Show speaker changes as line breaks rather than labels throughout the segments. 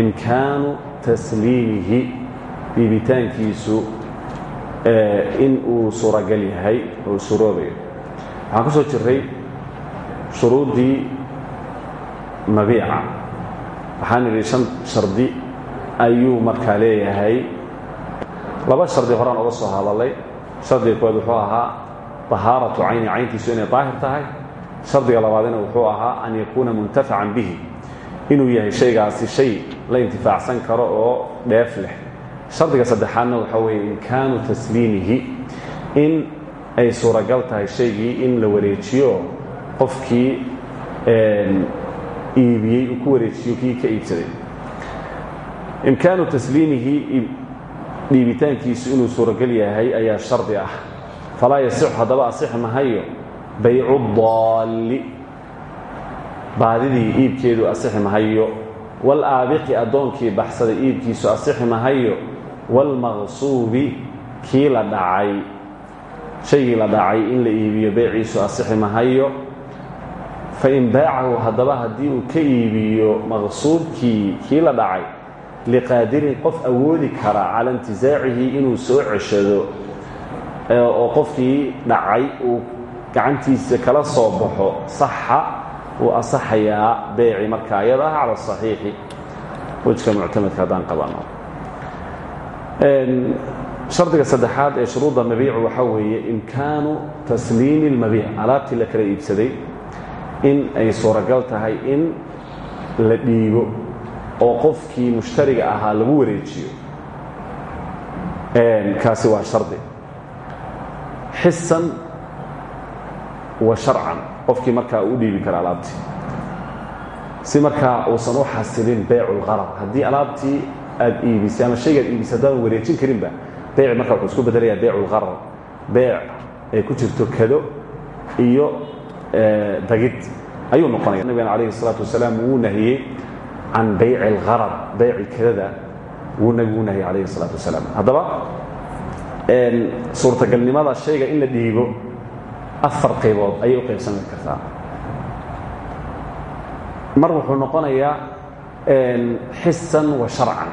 imkaanu tasliimihi dhiibitaankiisu in uu suuragal yahay oo suroobayo waxaan ku soo jiray shuruuddii mabiica waxaan idhi shan shardi ayuu markaa leeyahay laba shardi horaan oga soo hadalay shardiga koowaad wuxuu ahaa طahaaratu cayni cayntiisu inay daahir tahay shardiga labaadina wuxuu ahaa an yakuuna muntafacan bihi inuu yahay shaygaasi shay la intifaacsan karo oo dheef leh. Shardiga saddexaadna waxaa weeye imkaanu tasliimihi in ay suuragal tahay shaygii in la wareejiyo qofkii iibiyey uu ku wareejiyo kii ka iibsaday. Imkaanu tasliimihi dhiibitaankiisu inuu suuragal yahay ayaa shardi ah. Falaa yasixu haddaba asix mahayo baycu daalli. Baadidii iibkeedu asixi mahayo waalaabiqi addoonkii baxsaday iibkiisu asixi mahayo waalmaqsuubi kii la dhacay shaygii la dhacay in la iibiyo beyciisu asixi mahayo fain baacahu haddaba haddii uu ka iibiyo maqsuubkii kii la dhacay liqaadirin qof awoodi kara cala intizaacihi inuu soo ceshado oo qofkii dhacay uu gacantiisa kala soo baxo saxa wuu asaxayaa beeci marka ayada ah cala asaxiixi wejka muctamadka haddaan qabano. Shardiga saddexaad ee shuruudda mabiicu waxaa weeye imkaanu tasliimi اlmabiic alaabtii la kala iibsaday in ay suuragal tahay in la dhiibo oo qofkii mushtariga ahaa lagu wareejiyo. Kaasi waa shardi. Xisan wa sharcan qofkii markaa uu dhiibi kara alaabtii si markaa uusan u xasilin beycu lqarar haddii alaabtii aad iibisay ama shaygaad iibisay haddaadan wareejin karinba beyci markaa wuxuu isku bedelayaa beycu lqarar beyc ay ku jirto kado iyo dagid ayuu noqonaya nabigana calayhi الsalaatu wasalaam wuu nahiyey can bayci اlqarar beyci kadada wuu nabigu nahiyey calayhi الsalaatu wasalaam haddaba suurtagalnimada shayga in la dhiibo afar qaybood ayay u qaybsami kartaa. Mar wuxuu noqonayaa xisan wa sharcan.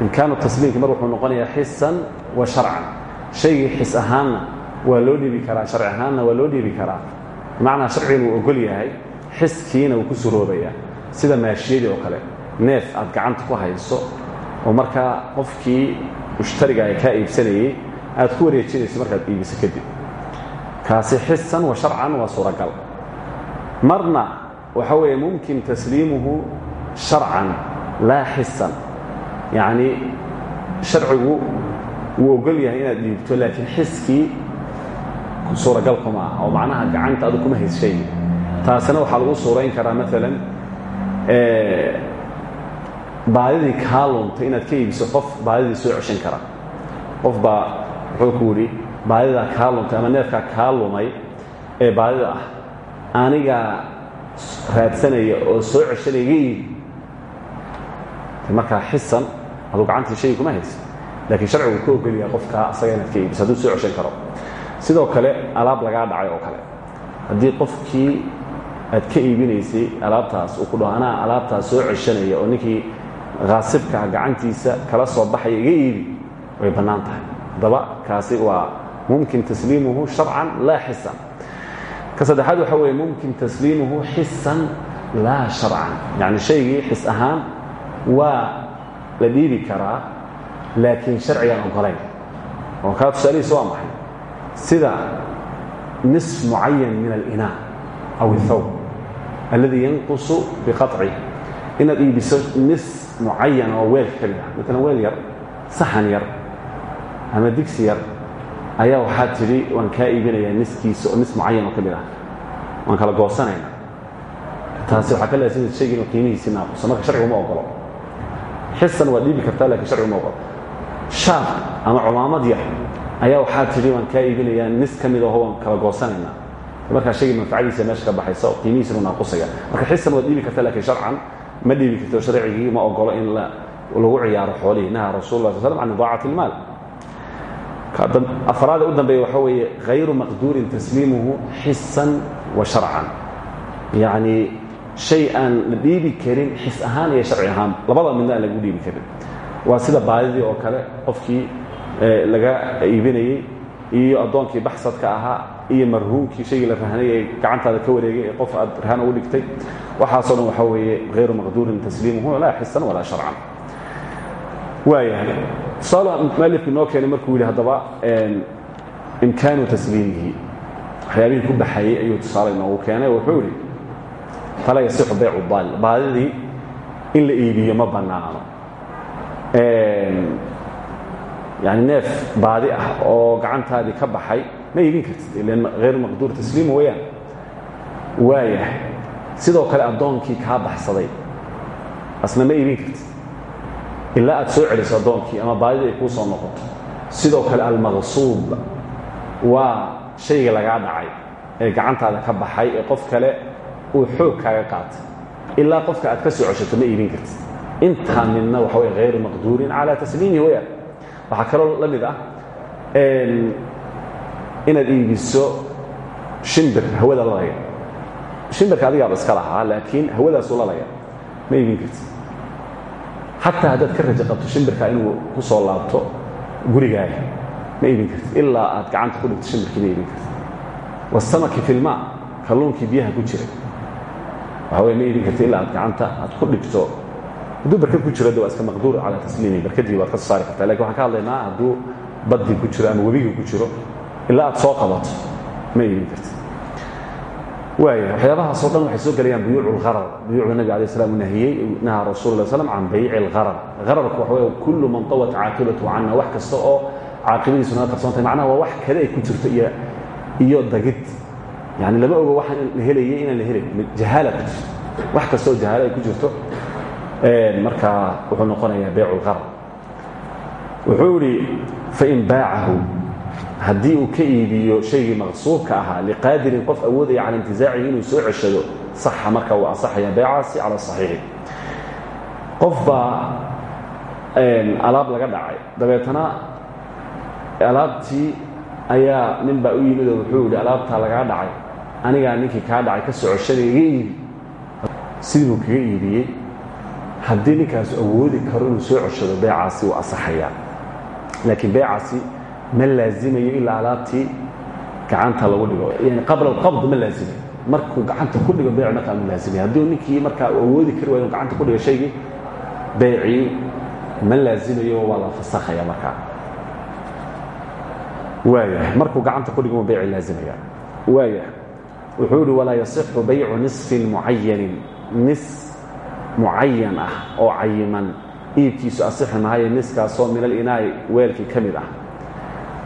Imkaanu tasliimki mar wuxuu noqonayaa xisan wa sharcan. Shaygii xis ahaanna waa loo dhiibi karaa sharci ahaanna waa loo dhiibi karaa. Bimacnaa sharcigan uu ogol yahay xiskiina wuu ku suroobayaa sida maashiyadii oo kale. Neef aad gacanta ku hayso oo markaa qofkii mushtariga ay kaa iibsanayey aad ku wareejinayso markaad iibiso kadib kaasi xisan wa sharcan waa suuragal. Marna waxa weeye mumkin tasliimuhu sharcan laa xisan yacnii sharcigu wuu ogol yahay inaad dhiibto laakiin xiskii suuragal kuma ah oo macnaha gacanta adu kuma hays shaygi taasina waxaa lagu suurayn karaa maalan baadidii kaa luntay inaad ka iibiso qof baadidii soo ceshan kara. Qof baa wuxuu ku yidhi baadidaa kaa luntay ama neefkaa kaa lumay ee baadida ah anigaa raadsanaya oo soo ceshanaya iga iibi markaa xisan aduu gacantii shaygi kuma haysa laakiin sharcigu ka ogolyaha qofkaa asaga inaad ka iibiso hadduu soo ceshan karo. Sidoo kale alaab lagaa dhacay oo kale. Haddii qofkii aad ka iibinaysay alaabtaas uu ku dhaho anaa alaabtaas soo ceshanaya oo ninkii khaasibkaa gacantiisa kala soo baxaya iga iibi way bannaan tahay. Kaasi waa mumkin tasliimuhu sharcan laa xisan ka saddexaad waxaa weeye mumkin tasliimuhu xisan laa sharcan yacni shaygii xis ahaan waa la dhiibi karaa laakiin sharcigaan ogolayn oo kaa tusaalihiisa waa maxay sida nis mucayan min alina aw اthawb alladii yanqusu biqaطcih inaad iibiso nis mucayan oo weel ah maalan weel yar saxan yar ama digsi yar ayaa waxaad tidhi waan kaa iibinayaa niskiisa oo nis mucayan oo ka mid ah. Kala goosanayna taasi waxaa ka leesanaysa shayga inuu qiimihiisii ma ogolo xisan waa dhiibi kartaa laakiin sharcigu ogolo shaaq ama cumaamad yar ayaa waxaa tidhi waan kaa iibinayaa nis ka mid aho kala goosanaynaa. Markaa shaygii manfacadiisa meesha baxaysa oo qiimihiisanu naaqusaya. Marka xisan waad dhiibi kartaa laakiin sharcan ma dhiibi karto. Sharcigii ma ogolo in lagu ciyaaro xoolihii. Naha rasul la sl can idaacati ilmaal afraada u dambeeya waxaa weeye hayru maqduurin tasliimuhu xisan wa sharcan. Yacni shay aan la dhiibi karin xis ahaan iyo sharci ahaan labada midna aan lagu dhiibi karin. Waa sida baadidii oo kale qofkii laga iibinayey iyo addoonkii baxsadka ahaa iyo marhuumkii shaygii la rahnay ee gacantaada ka wareegay ee qof aad rahan ugu dhigtay. Waxaasoo dhan waxaa weeye hayru maqduurin tasliimuhu laa xisan walaa sharcan waayahay. Tusaale mualifku inoo keenay markuu yidhi haddaba imkaanu tasliimihi. Waxyaabihii ku baxayey ayuu tusaale inoogu keenay wuxuu yidhi fala yasixu baycu daal. Baadidii in la iibiyo ma bannaano. Yani neef baadi ah oo gacantaadii ka baxay ma iibin kartid ilan hayru maqduur tasliimu wayaan waayahay sidoo kale addoonkii kaa baxsaday asna ma iibin kartid ilaa aad soo celiso addoonkii ama baadidii ay kuu soo noqoto. Sidoo kale almaqsuub waa shayga lagaa dhacay ee gacantaada ka baxay ee qof kale uu xoog kaaga qaatay ilaa qofka aad ka soo ceshato ma iibin kartid. Intaa midna waxa wey hayru maqduurin calaa tasliimihi wayaan waxaa kaloo la mid ah inaad iibiso shimbir hawada lalaya. Shimbirka adigaaba iska lahaa laakiin hawadaasu lalaya ma iibin kartid xataa haddaad ka raja qabto shimbirka inuu ku soo laabto gurigaaga ma iibin kartid ilaa aad gacanta ku dhigto shimbirkii iibin kartid. Wasamaki filmaa kalluunkii biyaha ku jiray waxa wey ma iibin kartid ilaa aad gacanta aad ku dhigto. Hadduu barkad ku jiro de waa maqduur calaa tasliimi barkadii waad ka soo saari kartaa. Waxaan ka hadlaynaa hadduu baddii ku jiro ama webigii ku jiro ilaa aad soo qabato ma iibin kartid waaya waxyaabahaasoo dhan waxay soo gelayaan buyuuc lgharar buyuucda nabiga ala slam uu nahiyey nahaa rasul a slam can bayci waxa wey kullu man tawat caaqibatu canna wax kasta oo caaqibadiisuna la qabsantahay macnaha waa wax kale ay ku jirto iyo dagid. Yani lama ogo waxaan la helayay inaan la helayn jahaala ku jirto oo jahaala ay ku jirto. Markaa wuxuu noqonayaa baycu lgharar wuxuu idhi fain baacahu haddii uu ka iibiyo shaygii maqsuubka ahaa liqaadirin qof awoodaya cala intizaacihi inuu soo ceshado saxa marka uu asaxaya beecaasi cala saxiixi. Qof baa alaab laga dhacay. Dabeetana alaabtii ayaa nin baa u yimid oo wuxuu yidhi alaabtaa lagaa dhacay. Anigaa ninkii kaa dhacay ka soo ceshada iga iibi. Sidii buu kaga iibiyey. Haddii ninkaasu awoodi karo inuu soo ceshado beecaasi wuu asaxayaa. Laakiin beecaasi ma laazimayo ilaa alaabtii gacanta lagu dhigo. Yani qabla alqabd ma laazimayo markuu gacanta ku dhigo beyc markaa ma laazimaya ninkii markaa awoodi kari waayo gacanta ku dhigo shaygii beycii ma laazimayo waa la fasakhaya markaa waayahay markuu gacanta ku dhigo beyci laazimaya. Wuxuu yihi walaa yasixu baycu nisfin mucayanin nis mucayan ah oo cayiman iibkiisu asixi mahaye niskaasoo min alinaa'i weelkii ka mid ah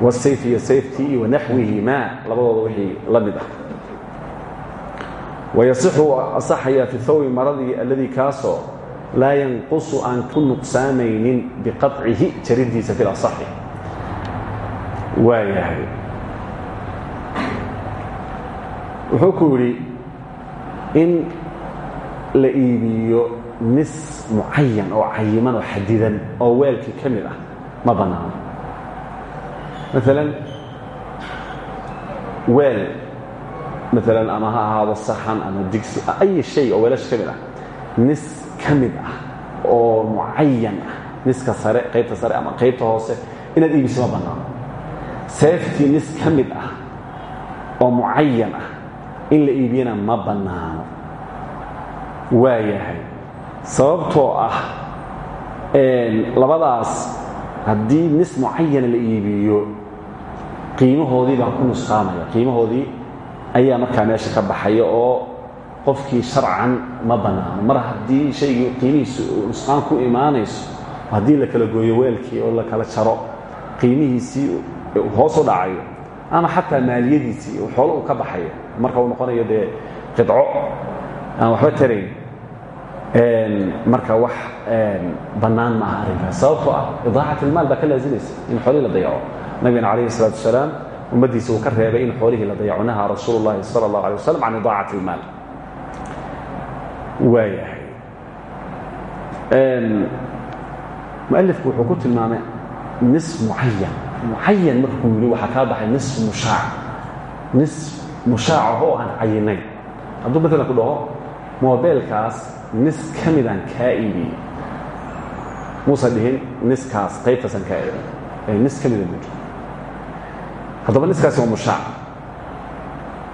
wsayf iyo sayftii iyo wanaxwihimaa labadooda wixii la mid ah wayasixu asaxayaa fi thawbi maradii alladii kaasoo laa yanqusu aan ku nuqsaamaynin biqaطcihi jariddiisa fi lasaxi waayahay wuxuu ku yidhi in la iibiyo nis mucayan oo cayiman oo xadidan oo weelkii ka mid ah ma bannaano maalan weel maalan ama ha ahaado saxan ama digsi ay shay oo weelasha ka mid ah nis ka mid ah oo mucayan ah niska sare qaybta sare ama qaybta hoose inaad iibiso ma bannaano seeftii nis ka mid ah oo mucayan ah in la iibiyana ma bannaano waayahay sababtoo ah labadaas haddii nis mucayana la iibiyo qiimahoodii baa ku nusqaamaya qiimahoodii ayaa markaa meesha ka baxaya oo qofkii sharcan ma bannaano mar haddii shaygii qiimihiisu nusqaan ku imaanayso haddii la kala gooyo weelkii oo la kala jaro qiimihiisii hoos u dhacayo ama xataa maaliyadiisii xoolo uu ka baxayo marka uu noqonayo dee qidco aan waxba tarayn marka wax bannaan ma aha arrinkaas. Sababtoo ah idaacat ilmaal baa ka laazimaysa in xoolihii la dayaco nabigana calayhi isalaatu wasalaam ummaddiisa uu ka reebay in xoolihii la dayacunahaa rasuulu llaahi sala allah alay wasalam can idaacati ilmaal waayahay. Mualifku wuxuu ku tilmaamay nis mucayan mucayan markuu yidhi waxaa kaa baxay nis mushaac. Nis mushaacaho oo aan cayinayn hadduu matalan ku dhaho moobeelkaas nis ka midaan kaa iibiyey muusan dhihin niskaas qaybtaasaan kaa iibin haddaba niskaasi waa mushaac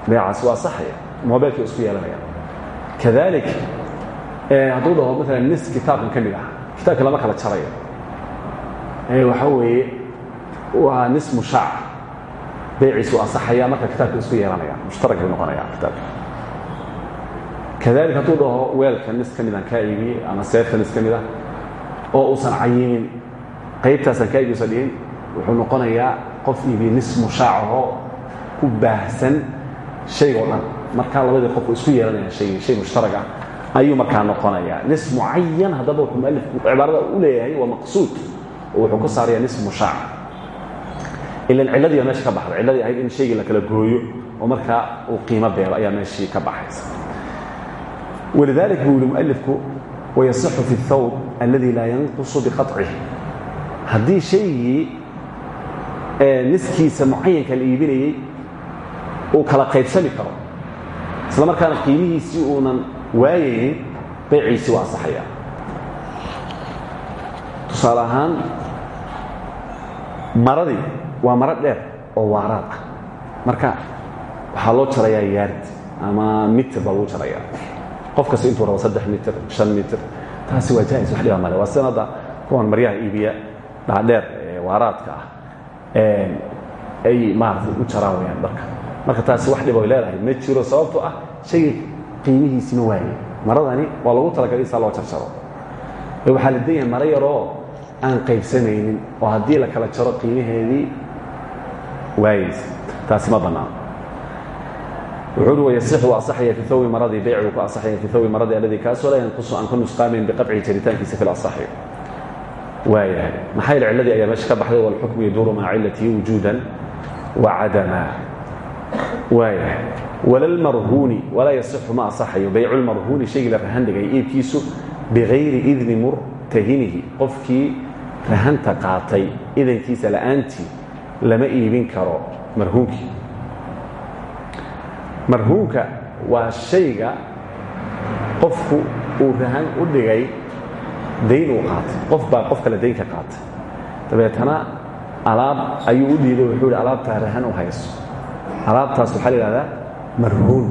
beecaasi waa saxaya mobeelkii isku yeelanaya. Kadalik hadduu dhaho maalan nis kitaabkan ka mid ah kitaabka lama kala jarayo waxaa weeye waa nis mushaac beeciisu asaxaya marka kitaabka isku yeelanaya mushtarak buu noqonaya kitaabka kadalik hadduu dhaho weelka nis ka midaan kaa iibiyey ama seefta nis ka mid ah oo uusan cayimin qaybtaasaan kaa iibiy usan dhihin wuxuu noqonayaa qof iibiye nis mushaacahoo ku baahsan shayga o dhan. Markaa labadii qofku isku yeelanaya shay mushtarag ah ayuu markaa noqonayaa. Nis mucayan haddaba wuxuu mualifku cibaarada u leeyahay waa maqsuud. Wuxuu ku saaraya nis mushaac ilan cilladii baa meesha ka baxday. Cilladii ahayd in shaygii la kala gooyo oo markaa uu qiimo beelo ayaa meeshii ka baxaysa. Walidalik buu yihi mualifku wayasixu fi اthawb aladi laa yanqusu biqaطcih haddii niskiisa mucayanka la iibinayey uu kala qaybsami karo. Isla markaana qiimihiisii uunan waayaynin bayciisii waa asaxaya tusaale ahaan maradii waa maro dheer oo waaraad ah. Marka waxaa loo jarayaa yaarid ama mitir baa lagu jarayaa. Qof kasta intuu rabo saddex mitir shan mitir taasi waa jaais wax dhiba male waa sidan hadda kuwan maryaha iibiya dhaadheer ee waaraadka ah ay maaragtay u jaraan wayaan dharka marka taasi wax dhiba ay leedahay ma jiro sababtoo ah shayga qiimihiisima waaye. Maradani waa lagu talagalay isaa loo jarjaro. Waxaa la danyahay maro yaroo aan qaybsamaynin oo haddii la kala jaro qiimaheedii waayaysa taasi ma bannaan. Wuxuu ui wayasixu asaxaya fi thawbi maradii beycigu ku asaxaya fi thawbi maradii alladii kaasoo laa yanqusu aan ka nusqaamin biqaطci jaritaankiisa fi lasaxi waayahay maxaa yeel cilladii ayaa meesha ka baxday? Walxukmu yaduuru maca cilatihi wujuudan wa cadama. Waayahay walalmarhuuni walaa yasixu ma asaxayo. Baycu lmarhuuni shaygii la rahan dhigay iibkiisu bigayri idni murtahinihi. Qofkii rahanta qaatay idankiisa la'aantii lama iibin karo marhuunkii marhuunka waa shayga qofku uu rahan u dhigay dayn uu qaatay. Qof baa qof kale dayn ka qaatay. Dabeetana alaab ayuu u dhiibay wuxuu hi alaabtaa rahan u hayso. Alaabtaas waxaa la yidhahdaa marhuun.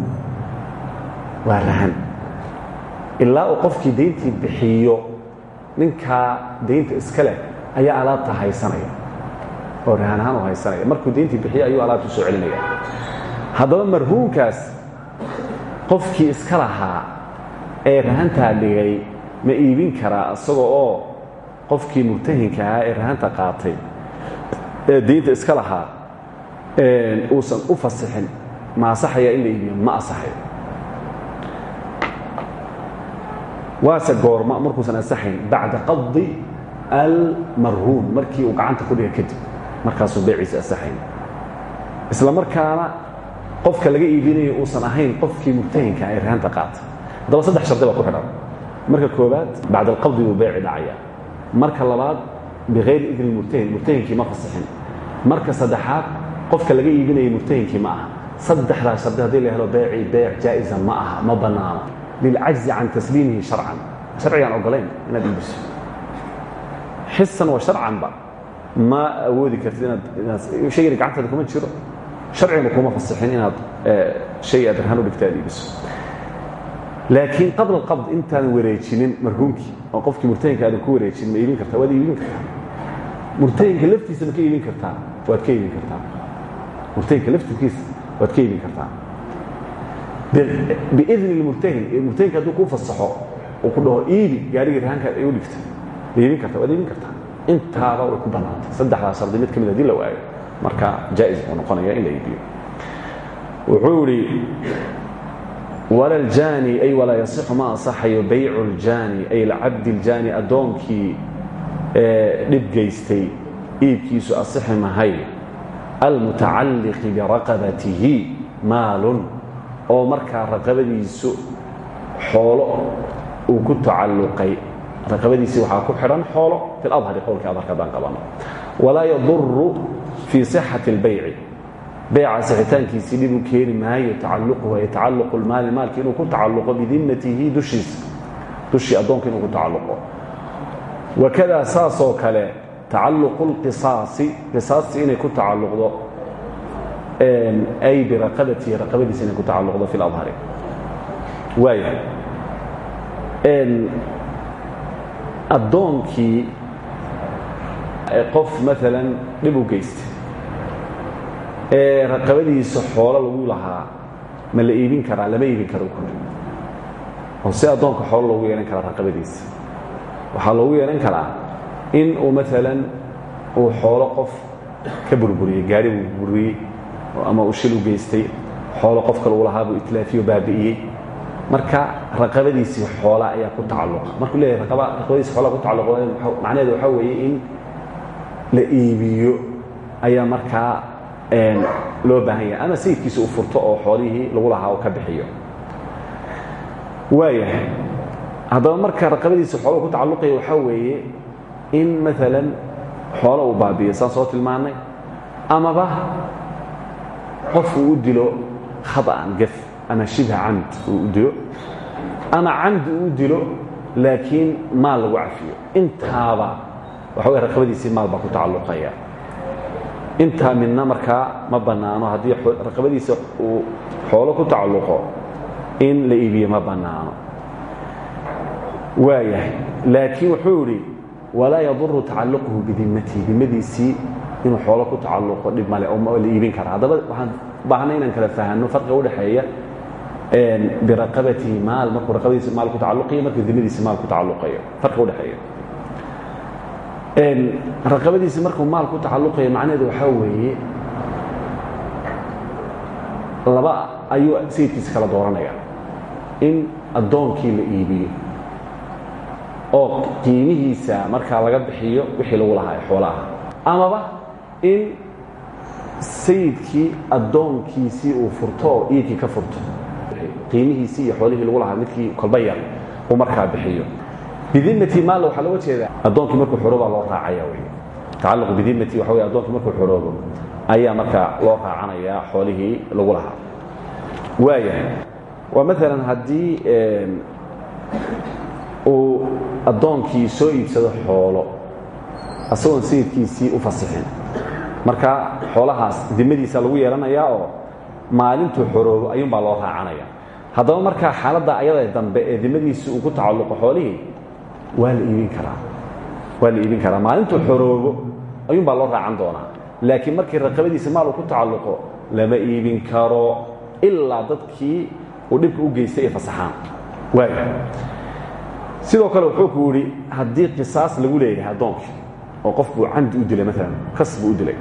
Waa rahan. Ilaa uu qofkii dayntii bixiyo ninkaa daynta iska leh ayaa alaabta haysanaya. Oo rahan ahaan u haysanaya. Markuu dayntii bixiyo ayuu alaabta soo celinaya haddaba marhuunkaas qofkii iska lahaa ee rahantaa dhigay ma iibin karaa isagoo oo qofkii murtahinka ahaa ee rahanta qaatay. Ee diinta iska lahaa uusan u fasixin ma asaxaya in la iibiyo ma asaxayo waase goorma markuusan asaxayn bacda qadi almarhuun markii uu gacanta ku dhiga kadib markaasuu beeciisa asaxayn. Isla markaana qofka laga iibinayo uusan ahayn qofkii murtahinka ee rahanta qaata haddaba saddex shardi baa ku xidhan marka koobaad bacd alqabdi buu beeci dhacaya. Marka labaad bikayri idni murtahin murtahinkii ma fasixin marka saddexaad qofka laga iibinaya murtahinkii ma aha. Saddexdaa shardi haddii la helo beecii beec jaa'iza ma aha ma bannaano lilcajzi can tasliimihi sharcan. Sharcigaan ogolayn inaad iibiso. Xisan wa sharcanba ma awoodi kartid inaad shaygani gacantaada kuma jiro. Sharcigana kuma fasixin inaad shay aad rahan u dhigta iibiso laakiin qabla alqabd intaadan wareejinin marhuunkii oo qofkii murtahinka aadan ku wareejinin ma iibin kartaa? Waad iibin kartaa. Murtahinka laftiisa ma ka iibin kartaa? Waad ka iibin kartaa. Murtahinka laftirkiisa waad ka iibin kartaa. Biidni lmurtahin murtahinka hadduu kuu fasaxo uu ku dhaho iibi gaarigii rahanka ay u dhigta iibin kartaa? Waad iibin kartaa. Intaaba way ku bannaantay. Saddexdaa shardi mid ka haddii la waayo marka jaa'is buu noqonaya in la iibiyo. Wuxuu wala ljaani ay walaa yasixu ma ansaxayo baycu ljaani ay lcabdi ljaani addoonkii dhib gaystay iibkiisu asixi mahay almutacalliqi biraqabatihi maalun. Oo markaa raqabadiisu xoolo uu ku tacalluqay. Raqabadiisii waxaa ku xidhan xoolo fi ladhari qowlkii adharka haddaan qabano. Walaa yaduru fii sixati اlbayci bayca sixitaankiisii dhib u keeni maayo tacaluquhu ay tacaluqu lmaali maalki inuu ku tacalluqo bidimmatihi dushiisa dushii addoonka inuu ku tacalluqo. Wakada saasoo kale tacaluqu اlqisaasi qisaastii inay ku tacalluqdo ay biraqabatihi raqabadiisa inay ku tacalluqdo fi ladhari waaya addoonkii qof maalan dhib u geystay ee raqabadiisa xoolo lagu lahaa ma la iibin karaa lama iibin karo oo si addoonka xoolo loogu yeehan karaa raqabadiisa. Waxaa loogu yeehan karaa in uu maalan uu xoolo qof ka burburiyey gaari buu burburiyey ama uu shil u geystay xoolo qofka lagu lahaa buu itlaafiyo baabi'iyey. Marka raqabadiisii xoola ayaa ku tacalluqa. Markuu leeyahay raqabadiisi xoola ku tacalluqa macnaheedu waxaa weeye in la iibiyo ayaa markaa loo baahan yahay. Ama sayidkiisa uu furto oo xoolihii lagu lahaa uu ka bixiyo. Waayahay haddaba marka raqabadiisa xoola ku tacalluqaya waxaa weeye in maalan xoola uu baabiyo saan soo tilmaannay amaba qof uu u dilo khaطأan gaf ama shibha camd u dilo ama camdi uu dilo laakiin maal lagu cafiyo. Intaaba waxa wey raqabadiisii maal baa ku tacalluqaya intaa midna markaa ma bannaano haddii raqabadiisa uu xoolo ku tacalluqo in la iibiyo ma bannaano. Waayahay laakiin wuxuu idhi walaa yaduru tacalluquhu bidimatihi dimadiisii inuu xoolo ku tacalluqo dhib male oo la iibin kara haddaba waxaan baahnay inaan kala fahanno farqiga udhexeeya biraqabatihi maal. Markuu raqabadiisi maal ku tacalluqayo markuu dimadiisi maal ku tacalluqayo. Farqiga udhexeeya raqabadiisi markuu maal ku tacalluqayo macnaheedu waxaa weeye laba ayuu sayidkiisa kala dooranaya in addoonkii la iibiyo oo qiimihiisa markaa laga bixiyo wixii lagu lahaa ee xoolaha. Amaba in sayidkii addoonkiisii uu furto oo iidkii ka furto. Qiimihiisii iyo xoolihii lagu lahaa midkii kolba yar uu markaa bixiyo bidimati maalla waxaa looga jeedaa. Addoonkii markuu xoroobaa loo raacaya wey tacalluqu bidimati waxa wey addoonkii markuu xoroobo ayaa markaa loo raacanayaa xoolihii lagu lahaa. Waayahay waa maalan haddii uu addoonkii soo iibsado xoolo asagoon sayidkiisii u fasixin. Marka xoolahaas dimadiisa lagu yeelanayaa oo maalintuu xoroobo ayuunbaa loo raacanaya. Haddaba markaa xaaladda ayada dambe ee dimadiisi uu ku tacalluqo waa iibin karaa. Waa iibin karaa. Maalintuu xoroobo ayuunbaa loo raacan doonaa. Laakiin markii raqabadiisa maal uu ku tacalluqo lama iibin karo ilaa dadkii uu dhibka u geystay ay fasaxaan. Waaya sidoo kale wuxuu ku yidhi haddii qisaas lagu leeyahay addoonkii oo qofbuu camdi u dilay maalan kas u dilay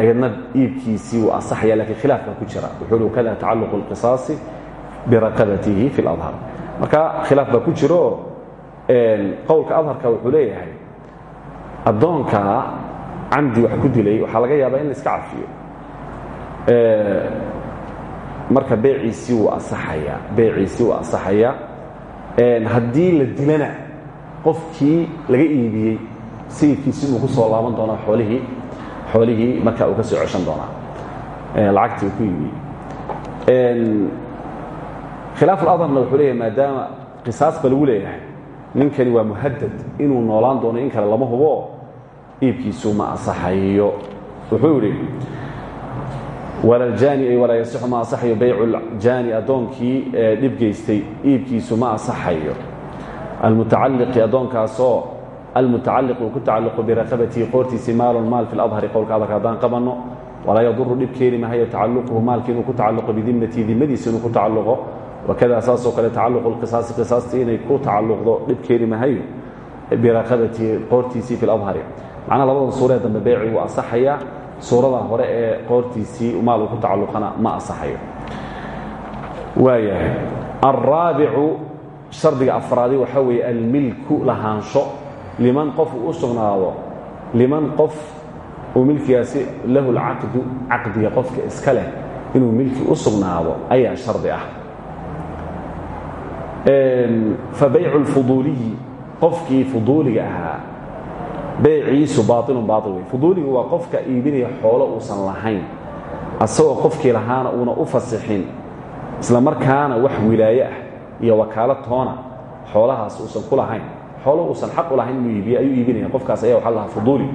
ayadna iibkiisii wuu asaxaya lakiin khilaafkan ku jira. Wuxuu hi wakada tacalluqu اlqisaasi biraqabatihi fi اladhar marka khilaaf baa ku jiro qowlka adharka wuxuu leeyahay addoonka camdi wax ku dilay waxaa laga yaabaa in la iska cafiyo marka beeciisii wuu asaxayaa beeciisii wuu asaxayaa haddii la dilana qofkii laga iibiyey sayidkiisi inuu ku soo laaban doonaa xoolihii xoolihii marka uu ka soo ceshan doonaa lacagtii uu ku iibiyey. Khilaaf اladharna wuxuu leeyahay maadaama qisaas ba lagu ninkani waa muhadad inuu noolaan doono in kale lama hubo iibkiisu ma asaxayo wuxuu yidhi walaljani ay walaa yasixu ma asaxayo baycu ljani addoonkii dhib geystay iibkiisu ma asaxayo almutacalliqi addoonkaasoo almutacalliq uu ku tacalluqu biraqabatihi qoortiisii maalun maal fi ladhari qowlka adharka haddaan qabanno walaa yaduru dhib keeni mahayo tacaluquhu maalki inuu ku tacalluqo bidimatihi dimadiisa inuu ku tacalluqo wakada saasoo kale tacalluqu lqisaasi qisaastii inay ku tacalluqdo dhib keeni mahayo biraqabatihi qoortiisii fi ladhari macnaha labadan suuree dambe beeci wuu asaxayaa suurada hore ee qoortiisii maal uu ku tacalluqana ma asaxayo waayahay. Alraabicu shardiga afraadi waxaa weeye almilku lahaansho. Liman qof uu u sugnaado liman qof uu milkigaasi lahu lcaqdu caqdiga qofka iska leh inuu milki u sugnaado ayaa shardi ah fa baycu lfuduuliyi qofkii fuduuliga ahaa beyciisu baailun baail wey fuduuligu waa qofka iibinaya xoolo uusan lahayn asagoo qofkii lahaana uuna isla markaana wax wilaaye ah iyo wakaalo toona xoolahaas uusan ku lahayn. Xoolo uusan xaq u lahayn inuu ayuu iibinaya. Qofkaas ayaa waxa lahaa fuduuli.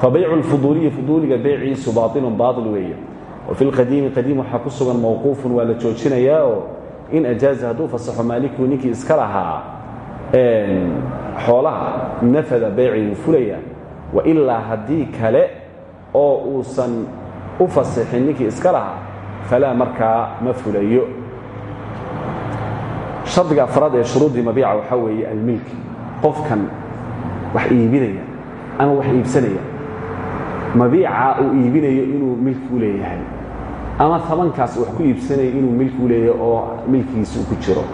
Fa baycu lfuduuliyi fuduuliga beyciisu baailun baail weeye. Wa fi qadiim waxaa ku sugan mawquufun la joojinayaa oo in ajaaza hadduu fasaxo maalikigu ninkii iska lahaa xoolaha nafada beyci wuu fulaya wailaa haddii kale oo uusan u fasixin ninkii iska lahaa falaa markaa ma fulayo. Shardiga afraad ee shuruuddii mabiica waxaa weeye almilk qofkan wax iibinaya ama wax iibsanaya. Mabiica uu iibinayo inuu milki u leeyahay ama tabankaas wax ku iibsanaya inuu milki u leeyahay oo milkigiisa uu ku jiro.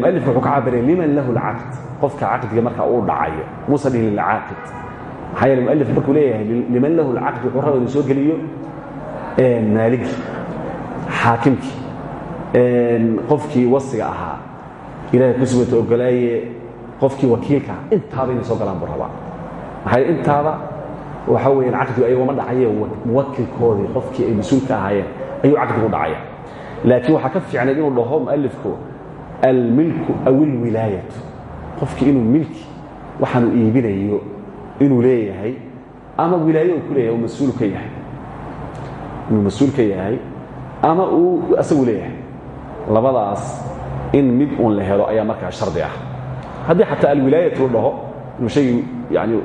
Mualif wuxuu ka cabiraya liman lahu lcaqd qofka caqdiga markaa uu dhacayo. Muusa dhihin lilcaaqid maxaa yeele mualif markuu leeyahay liman lahu lcaqd wuxuu raba inuu soo geliyo maaligii xaakimkii. Qofkii wasiga ahaa. Ilahay ku sugata ogolaaye wakiilka intaaba inay soo galaan buu rabaa. Intaaba waxaa weeyaan caqdigu ayagoma dhacaye muwakilkoodii qofkii ay mas'uulka ahaayeen ayuu caqdigu dhacaya. Laakiin waxaa ka fiicnayd inuu dhaho mualifku almilku aw ilwilaayatu qofkii inuu milki waxaanu iibinayo inuu leeyahay ama wilaayo ku leeyahay uu ka yahay. Inuu mas'uul ka yahay ama uu asagu leeyahay. Labadaas in mid uun la ayaa markaa shardi ah. Haddii xataa alwilaayatu la dhaho inuu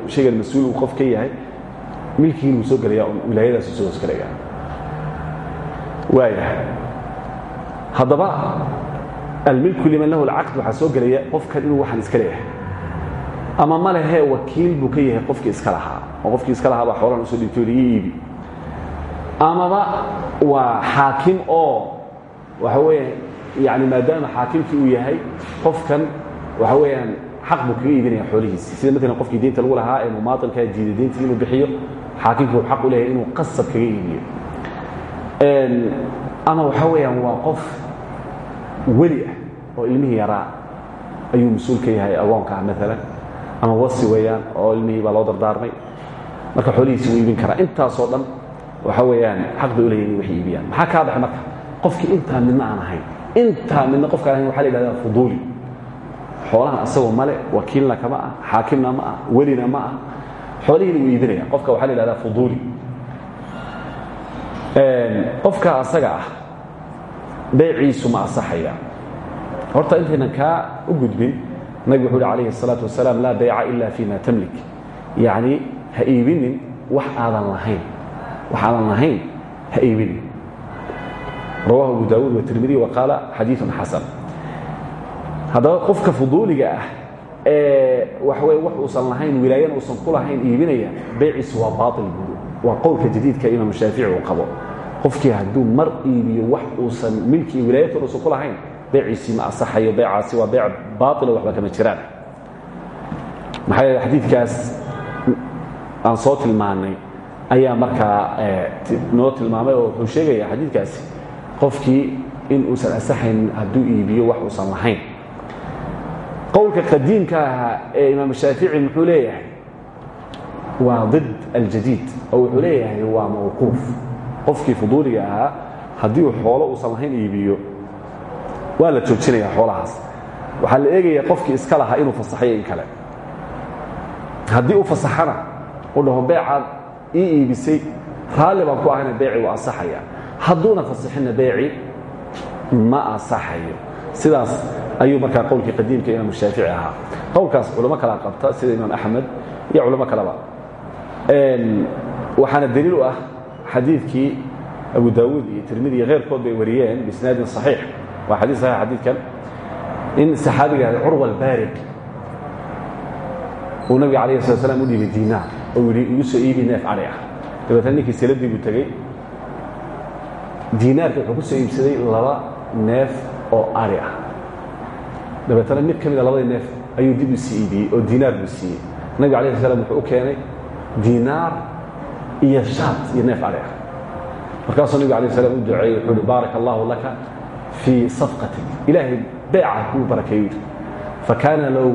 shaygan mas'uul uu qof ka yahay milkii inuu soo gelaya wilaayadaas soo hoosgelaya waayahay haddaba almilku liman lahu lcaqd waxaa soo gelaya qofkan inuu waxaan iska ama ma lehee wakiil buu ka yahay qofkii iska oo qofkii iska lahaa baa xoolahan u soo dhigtay liga iibi. Amaba oo waxa weeye yani maadaama xaakimkii uu yahay qofkan waxa weeyaan xaq buu kaga iibinaya xoolihiisii sida maalan qofkii diinta lagu lahaa ee mumaatilkaa diiday diintii inuu bixiyo xaakimkii wuxuu xaq u leeyahay inuu qasab kaga iibiyo ama waxa weeyaan waa qof weli ah oo ilmihii yaraa ayuu mas'uul ka yahay agoonka ah maalan ama wasi weeyaan oo ilmihii baa loo dardaarmay marka xoolihiisi wuu iibin karaa intaasoo dhan waxa weeyaan xaq bay u leeyahin in wax iibiyaan maxaa kaa baxay marka qofkii intaa midna aan ahayn intaa midna qofka aan ahayn waxa la yidhahdaa fuduuli xoolahan asagoo male wakiilna kama ah xaakimna ma ah welina ma ah xoolihiina wuu iibinaya qofka waxaa la yidhahdaa fuduuli qofka asaga ah beyciisu ma asaxaya horta intaynan kaa u gudbin nabig wuxuu uhi calayhi الsalaaةu wasalaam laa bayca ila fima tamlik yacni ha iibinin wax aadan lahayn wax aadan lahayn ha iibinin rawahu abu daawuud watirmidi wa qaala xadiiثun xasan haddaba qofka fuduuliga ah ee waxaweye wax uusan lahayn wilaayana uusan ku lahayn iibinaya beyciisu waa baail buuri waa qowlka jadiidka imaam shaafici uu qabo. Qofkii hadduu mar iibiyo wax uusan milki iyo wilaayatan uusan ku lahayn beyciisii ma asaxayo beycaasi waa beyc baaila waxba kama jiraan. Maxaa yeele xadiidkaas aan soo tilmaannay ayaa markaa noo tilmaamay oo wuxuu sheegaya xadiidkaasi qofkii in uusan asaxayn hadduu iibiyo wax uusan lahayn qowlka qadiimka ahaa ee imaam shaafici muxuu leeyahay waa ضid aljadiid oo wuxuu leeyahay waa mawquuf. Qofkii fuduuliga ahaa haddii uu xoolo uusan lahayn waa la joojinaya xoolahaas. Waxaa la eegaya qofkii iska lahaa inuu fasaxayo in kale. Haddii u fasaxana u dhaho beecaad ii iibisay. Raalli baan ku ahayna beeci waa asaxaya hadduuna fasaxinna beeci ma asaxayo sidaas ayuu markaa qowlkii qadiimka imaam shaafici ahaa. Qowlkaas culamo kala qabta sida imaam axmed iyo culamo kaleba waxaana daliil u ah xadiidkii abu daawuud iyo tirmidi iyo keyrkood bay wariyeen biisnaadin صaxiix waa xadii saxiix xadiidkan. In saxaabiga curwa albaariq uu nabiga alayh slat slam u dhiibay diinaar oo yidhi igu soo iibi neef ari ah. Dabeetna ninkii saladii buu tegey. Diinaarka wuxuu ku soo iibsaday laba neef oo ari ah dabeetana mid ka mida labadii neef ayuu dib u sii iibiyey oo diinaar buu siiyey. Nabiga alayh slam wuxuu u keenay diinaar iyo shaat iyo neef ari ah. Markaasuu nabiga alayh slam u duceeyey wuxuu allahu laka fii safqatik. Ilaahay beeca kuu barakeeyu fakaana low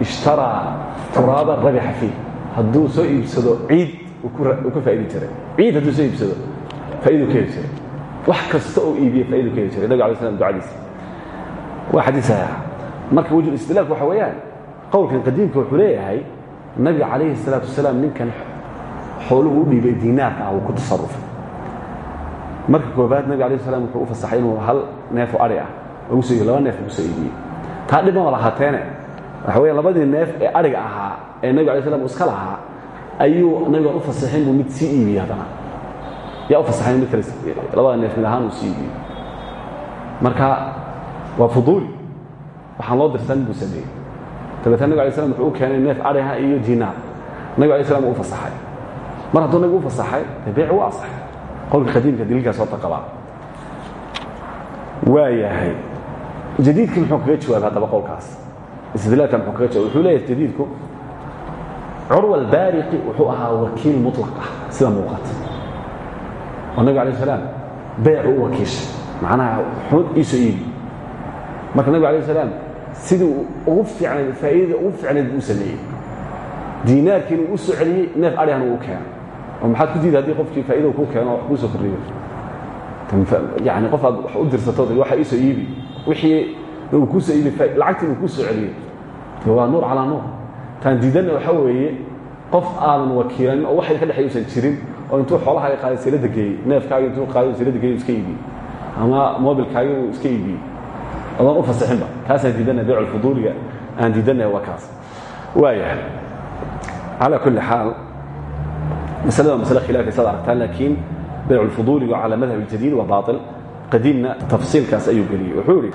ishtaraa turaaba rabixa fiih. Hadduu soo iibsado ciid uu ka faa'idi jiray. Ciid hadduu soo iibsado faa'idu ka jiray. Wax kasta oo iibiye faa'idu ka jiray. Nabiga alay slam ducadiisa. Waa xadiis marka wejhu istidlaalku waxa weeyaan qowlkan qadiimka wuxuu leeyahay nabiga calayhi salaatu wasalaam ninkan xooluhu u dhiibay diinaarka ah uu ku tasarufay marka koobaad nabiga alayh salam wuxuu u fasaxay inuu hal neefo ari ah ugu soo laba neef ugu soo iibiyey. Taa dhibama lahaateene waxa weya labadii neef ee ariga ahaa ee nabiga alay slam iska lahaa ayuu nabigan u fasaxin buu mid sii iibiyey haddana. Yaa u fasaxayn mid kale labada neef mid ahaan uu sii iibiyey marka waa fuduuli waxaan loo dirsan buu sameeyey. Dabeetna nabig alay slam wuxuu keenay neef ariha iyo diinaar nabig alay slam uu u fasaxay. Mar hadduu nabigu fasaxay dee beeci waa asaxay. Qowlka qadiimka daliilkaas horta qabaa waa yahay. Jadiidki muxuu kaga jawaabay haddaba qowlkaas istidlaalka wuxuu leeyahay jadiidku curwa albaariqi wuxuu ahaa wakiil muطlaq ah. Sida muuqata. Oo nabig salaam beecu u wakiishay macnaha xun iisoo marka nabig alay salaam sidii ugu fiicnayd faa'iidada ugu fiicnayd buu sameeyey. Diinaarkiina uu u soo celiyey neef adhihana uu keenay. Oo maxaad ku diida haddii qofkii faa'ido kuu keeno wax kuu soo kordhiyo yani qof aad wax u dirsato waxa iisoo iibi. Wixii uu kuu soo iibi lacagtiina uu kuu soo celiyo waa nuur calaa nuur. Taan diidanna waxa weeye qof aadan wakiilanin oo ka dhexey jirin oo intuu xoolahaaga qaaday silada geeyey neefkaaga intuu qaaday silada geeyey iska iibiyey ama mobilkaaga uu iska iibiyey odan u fasixinba kaasaan diidanna beec alfuduuliga aan diidannaha waa kaas waayahay calaa kulli xaal masalada waa masale khilafay saad aragtaan laakiin bayc اlfuduuligu calى madhab اljadiid waa baaطil qadiimna tafsiilkaas ayuu geliyey wuxuu idhi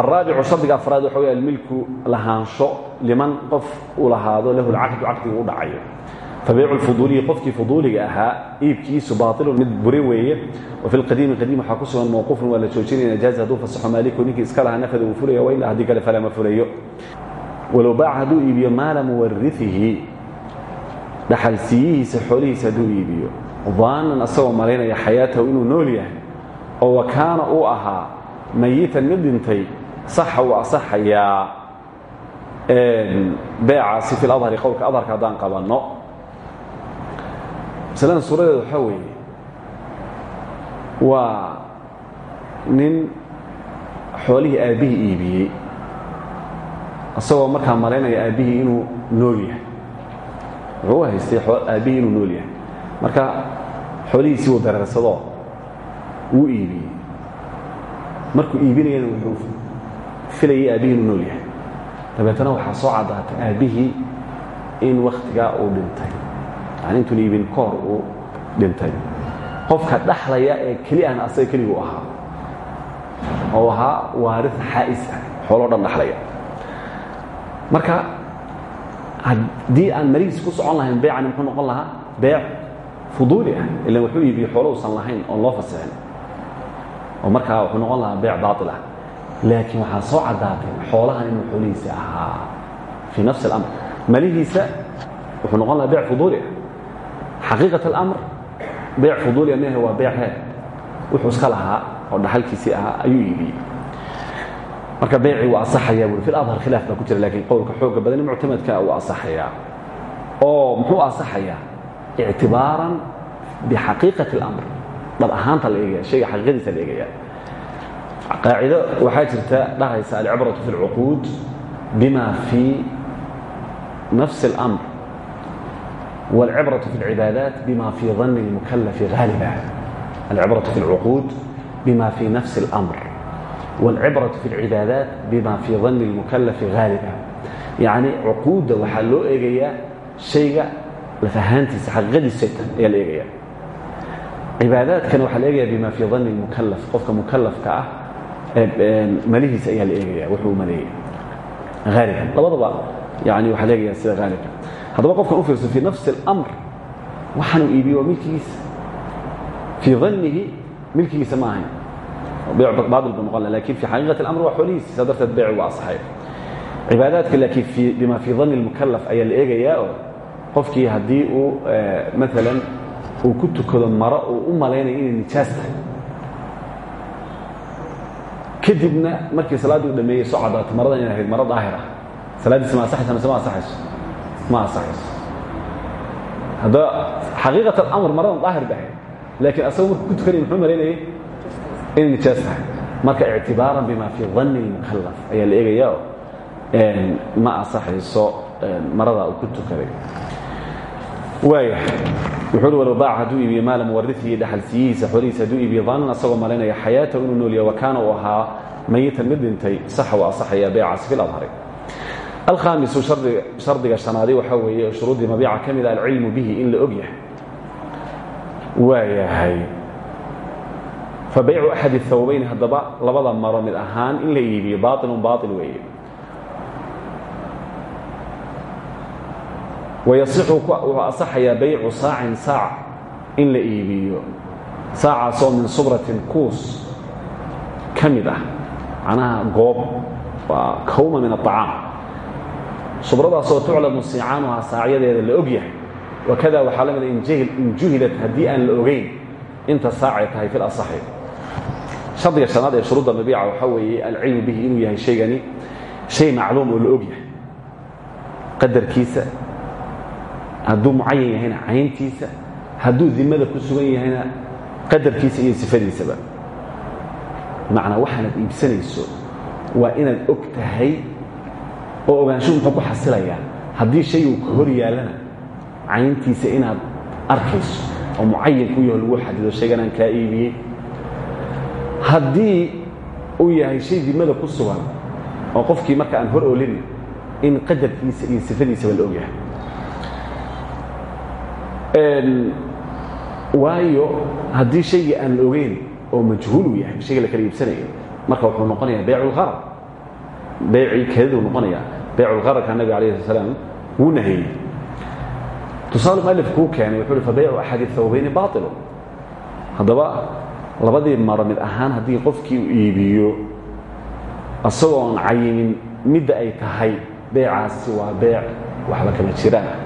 الraabicu shardiga afraad waxa wey almilku lahaansho liman qof uu lahaado lahu lcaqdu caqdigu u dhacayo fabaycu lfuduuliyi qofkii fuduuliga ahaa iibkiisu baailun mid bure weeye wa fi lqadiimi qadiim waxaa ku sugan mawquufun waa la joojinaya jaaza hadduu fasaxo maaliku ninkii iska lahaa nafada uu fulaya wa ilaa haddii kale falama fulayo walow baaca hadduu iibiyo maala muwariihi dhaxalsiiyihiisa xoolihiisa hadduu iibiyo daanan asagoo malaynaya xayaatahu inuu nool yahay oo wa kaana uu ahaa mayitan mid dhintay saxa uu asaxayaa beecaasi fi masalada suuradeeda waxaa weeye waa nin xoolihii aabbihii iibiyey asagoo markaa malaynaya aabbihii inuu nool yahay. Wuxuu u haystay aabbihii inuu nool yahay. Marka xoolihiisii uu dareersadoo wuu iibiyey. Markuu iibinayana wuxuu filayay aabbihii inuu nool yahay. Dabeetana waxaa soo caddaatay aabbihii in wakhtigaa uu dhintay yani intuun iibin ka hor uu dhintay. Qofka dhaxlaya ee keli ahna asaga keliguu ahaa. Oo ahaa waaris xaa'is ah xooloo dhan dhaxlaya. Marka haddii aan marihiis ku socon lahayn beecani muxuu noqon lahaa beec fuduuli ah. Ilan wuxuu iibiyey xoolo usan lahayn oon loo fasixin oo markaa wuxuu noqon lahaa beec baail ah. Laakiin waxaa soo caddaatay xoolahan inuu xoolihiisa ahaa fii nafsi اlamr malihiisa wuxuu noqon lahaa beec fuduuli ah xaqiiqat اlamr beec fuduulia mehe waa beec he wuxuu iska lahaa oo dhaxalkiisii ahaa ayuu iibiyey marka beecii waa asaxayaa buuri fil adhar khilaaf baa ku jira laakiin qowlka xooga badani muctamadka uu asaxayaa oo muxuu asaxayaa ictibaaran bixaqiiqati اlamr dhab ahaanta la eegaya shayga xaqiiqadiisa la eegaya qaacido waxaa jirta dhahaysa alcibraةu fi اlcuquud bima fii nafsi اlamr wاlcibraةu fi اlcibaadaat bima fii danni اlmukalafi haaliba alcibraةu fi اlcuquud bima fii nafsi اlamr wاlcibraةu fi اlcibaadaat bima fii danni اlmukalafi haaliba yacni cuquudda waxaa loo eegayaa shayga laf ahaantiisa xaqiiqadiisa ayaa la eegaya cibaadaadkana waxaa la eegaya bima fii danni اlmukalaf qofka mukalafka ah malihiisa ayaa la eegaya wuxuu maleeyey haaliban labadaba yani waxaa la eegaya sida haalibka haddaba qofkan u fiirso fii nafsi اlamr waxaanuu iibiye waa milkigiisa fii dannihi milkigiisa ma ahayn beyc baail buu noqon lakin fi xaqiiqati اlamr waa xoolihiisi saa darteed beyc waa asaxay cibaadaadka laakiin bima fii danni اlmukalaf ayaa la eegayaa oo qofkii haddii uu maalan uu ku tukado maro uu u malaynayo inay nijaas tahay kadibna markii salaaddii u dhameeyey soo cadaato maradan inay ahayd maro daahir ah salaaddiisi ma asaxaysa mise ma asaxayso ma asaxayso haddaba xaqiiqat alamr maradan daahir ba ahayd laakiin asagu markuu ku tukanaya muxuu malaynayay inay nijaas tahay marka ictibaaran bima fii danni اlmukalaf ayaa la eegaya oo ma asaxayso marada uu ku tukaday waaya wuxuu uhi walbaac hadduu iibiyo maala muwariihi dhaxalsiyihiisa xoolihiisa hadduu iibiyo daanan asagoo malaynaya xayaata inuu noolya wa kaana uu ahaa mayitan mid dhintay saxa waa asaxaya beecaasi fi ladhari alkhaamisu shardiga shanaadi waxaa weeye shuruuddii mabiica ka mida alcilmu bihi in la og yahay. Waayahay fa baycu axad اthawbayn haddaba labada maro mid ahaan in la iibiyo baailun baail weeye. Wayasixu wuxuu asaxayaa baycu saacin saac in la iibiyo. Saacaasoo min subratin kuus ka mid ah. Macnaha goob waa kawma min aطacaam subradaasoo tuclamu siicaanuhaa saacyadeeda la og yahay wakada waxaa la mida in juhilat haddii aan la ogayn inta saacay tahay fi lasaxi shardiga shanaad ee shuruudda mabiica waxaa weeye alcilmu bihi inuu yahay shaygani shay macluum oo la og yahay qadarkiisa hadduu mucayan yahayna cayntiisa hadduu dimada ku sugan yahayna qadarkiisa iyo sifadiisaba. Macnaa waxaanad iibsanayso waa inaad og tahay oo ogaanshuhu muxuu ku xasilayaa haddii shay uu hor yaallana cayntiisa inaad arkayso oo mucayan ku yaho lagu xadido shaygan aan kaa iibiyey haddii uu yahay shay dimada ku sugan oo qofkii marka aan hor olin in qadarkiisa iyo sifadiisaba la og yahay waayo haddii shaygii aan ogeyn oo majhuul uu yahay shayga la kala iibsanayo marka wuxuu noqonayaa beyc اlqarab beycii keedaduu noqonaya beyc اlqarabka nabiga alayh sl slam wuu nahiyey. Tusaale mualif kuu keenay wuxuu uhi fa baycu axadi thawbayni baailu haddaba labadii maro mid ahaan haddii qofkii uu iibiyo isagoon cayinin midda ay tahay beecaasi waa beec waxba kama jiraan.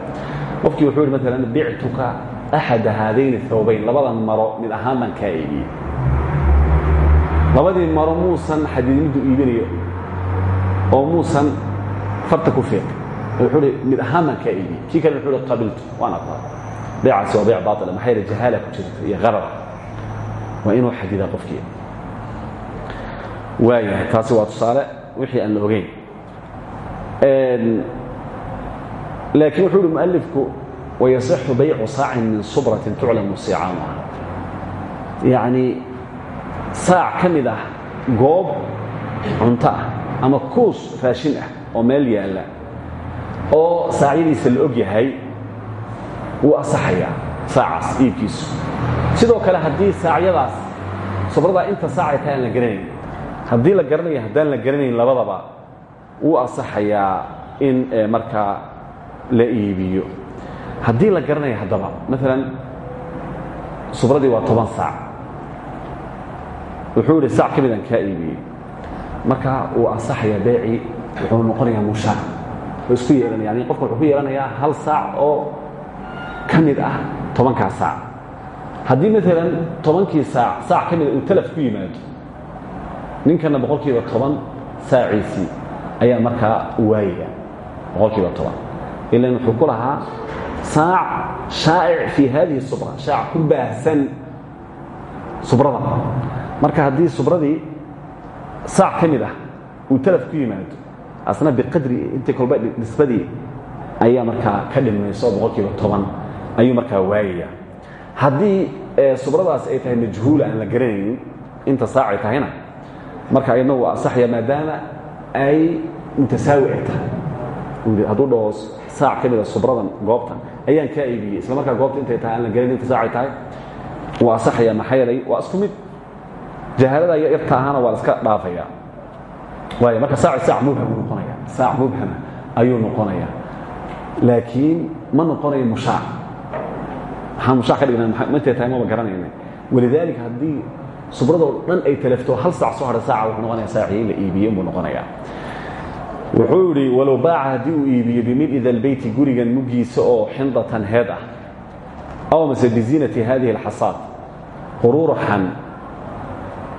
Qofkii wuxuu yidhi maalan bictuka axada haadayni thawbayn labadan maro mid ahaan baan kaa iibiyey. Labadii maro muusan xadiid miduu iibinayo oo muusan farta ku fiiq. Wuxuu hi mid ahaan baan kaa iibiyey kii kale wuxuu hi qabiltu. Waan aqbal beecaasi waa beec baatila. Maxaa jahaala ku jirta iyo qarar waa inuu xadidaa qofkii. Waayahay taasi waa tusaale wixii aan la ogeyn. Laakiin wuxuu uhi mualifku wayasixu baycu saacin min subratin tuclamu sicaanuha yacni saac ka ah goob cunto ah ama kuus raashin ah oo meel yaalla oo saacyadiisa la og yahay wuu asaxayaa saacaas iibkiisu. Sidoo kale haddii saacyadaas subradaa inta saacay tahay aan la garanayn haddii la garanayo haddaan la garanayn labadaba wuu asaxayaa in markaa la iibiyo. Haddii la garanayo haddaba maalan subradii waa toban saac. Wuxuu idhi saac ka midaan kaa iibiyey marka wuu ansaxayaa beecii wuxuu noqonayaa mushaar oo isku yeelanaya yani qofka wuxuu ku yeelanayaa hal saac oo ka mid ah tobankaa saac. Haddii maalan tobankii saac saac ka mida uu talaf ku yimaado ninkana boqolkiiba toban saaciisii ayaa markaa waayaya boqolkiiba toban. Ilan wuxuu ku lahaa saac shaa'ic fii hadihi subra shaac ku subrada. Marka haddii subradii saac ka ah uu talaf ku yimaado asna biqadri intii kolba nisbadii ayaa markaa ka dhimayso boqolkiiba toban ayuu markaa waayaya haddii subradaas ay tahay majhuula aan la garanaynin inta saacay tahayna marka ayadna waa asaxaya maadaama ay mutasaawi ay tahay. Hadduu dhaho saac ka mida subradan goobtan ayaan kaa iibiyey. Isla markaa goobta intay tahay aan la garanin inta saacay tahay waa asaxaya maxaa yeelay waa isku mid. Jahaalada yarta ahaana waa la iska dhaafaya waayo marka saaci saac mubham noqonaya saac mubhama ayuu noqonaya laakiin ma noqonayo mushaac. Maxaa mushaac ka intay tahay maba garanayna walidaalika haddii subradoo dhan ay talafto hal saac soo hadha saaca wuxuu noqonaya saacii la iibiye buu noqonayaa. Wuxuu yidhi walow baaca haddii uu iibiyo bimid-i dalbeyti gurigan muggiisa oo xindatan heed ah aw mase biziinati hadihi alxasaad quruuraxan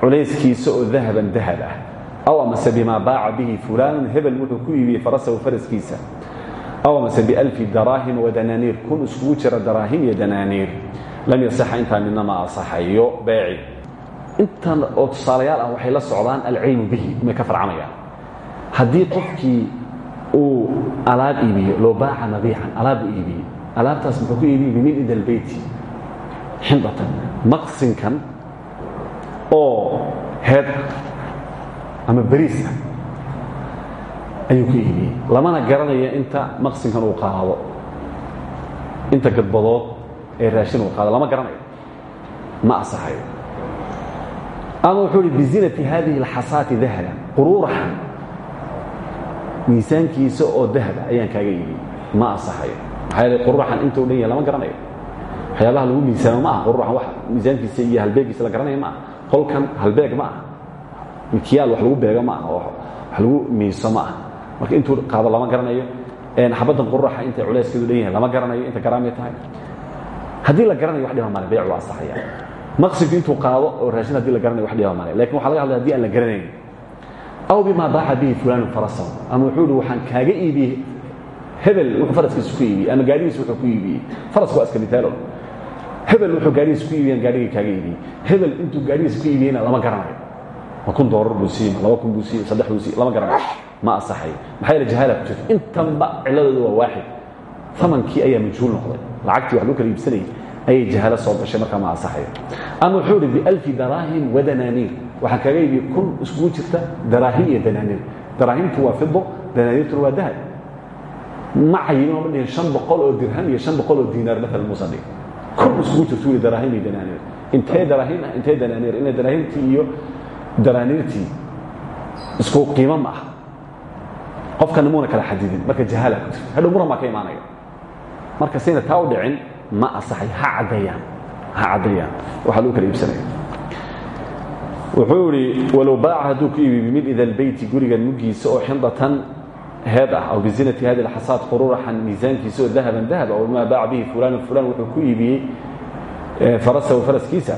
oo dahaban dahab ah aw amase bimaa baaca bihi fulaanun hebel wuxuu ku iibiyey farasahu faraskiisa aw amase bialfi daraahim wadanaaniir kun iskugu jira daraahim iyo danaaniir lam yasaxa intaa midna ma asaxayo beeci intan oo tusaalayaal ah waxay la socdaan alcilmu bihi umay ka farcamayaan haddii qofkii uu alaab iibiyo loo baaca nabiican alaab uu alaabtaas muxuu ku iibiyey bimin ida albeyti xindatan maqsinkan oo heed ama beriis ah ayuu ku iibiyey lamana garanaya inta maqsinkan uu qaado inta gadbadood ee raashin uu qaado lama garanayo. Ma asaxayo. Ama wuxuu hi bizinati hadihi alxasaati dahaba quruuraxan miisaankiisa oo dahaba ayaan kaaga iibiyey ma asaxayo. Maxaa yeele inta u lama garanayo. Waxyaabaha lagu miisaamo ma aha wax miisaankiisa iyo halbeegiisa la garanaya ma qolkan halbeeg ma aha mikiyaal wax lagu beego ma aha wax lagu miiso ma aha. Marka intuu qaado lama garanayo xabaddan quraxa intay culayskeedu dhan yahay lama garanayo inta garaamay tahay. Haddii la garanayo wax dhiba male beec waa asaxaya maqsidku intuu qaado oo raashin haddii la garanayo wax dhiba male laakiin waxa laga hadlaya haddii aan la garanayn. Aw bimaa baaxa bihi fulanu farasahu ama wuxuu ihi waxaan kaaga iibiyey hebel wuxuu faraskiisa ku iibiyey ama gaadhigiisa wuxuu ku iibiyey farasku waa iska mitaalo hebel wuxuu gaadhigiisa ku iibiyaan gaadhigii kaaga iibiyey hebel intuu gaadhigiisa ku iibiyeyna lama garanayo kun doolar buu siiyey ma laba kun buu siiyey saddex buu siiyey lama garanayo ma asaxayo maxaa yeele jahaala ku jirta intanba ciladoodu waa waaxid. Amankii ayaa majhuul noqday. Lacagtii wax lagu kala iibsanayay ayay jahaalo soo gashay markaa ma asaxayo ama wuxuu ihi bialfi daraahim wadanaaniir waxaa kaaga iibiyey kun iskugu jirta daraahim iyo danaaniir daraahimtu waa fido danaaniirtuna waa dahab. Ma cayimin oo ma dhihin shan boqol oo dirham iyo shan boqol oo diinaar maalan muusan dhihin kun iskugu jirta wili daraahim iyo danaaniir intee daraahim ah intee danaaniir ina daraahimtii iyo danaaniirtii isku qiimo ma aha. Qofkana muuna kala xadidin marka jahaala ku jirta hadhow muran baa ka imaanaya marka sayna taa u dhicin ma asaxay ha caddeeyaan ha caddeeyaan waxaa lagu kala iibsanaya wuxuu idhi walow baaca hadduu ida albeyti gurigan muggiisa oo xindatan heed ah aw bizinati hadi alxasaad quruuraxan miisaankiisa oo dahaban dahab aw maa baaca bihi fulanun fulan wuxuu ku iibiyey farasahu faraskiisa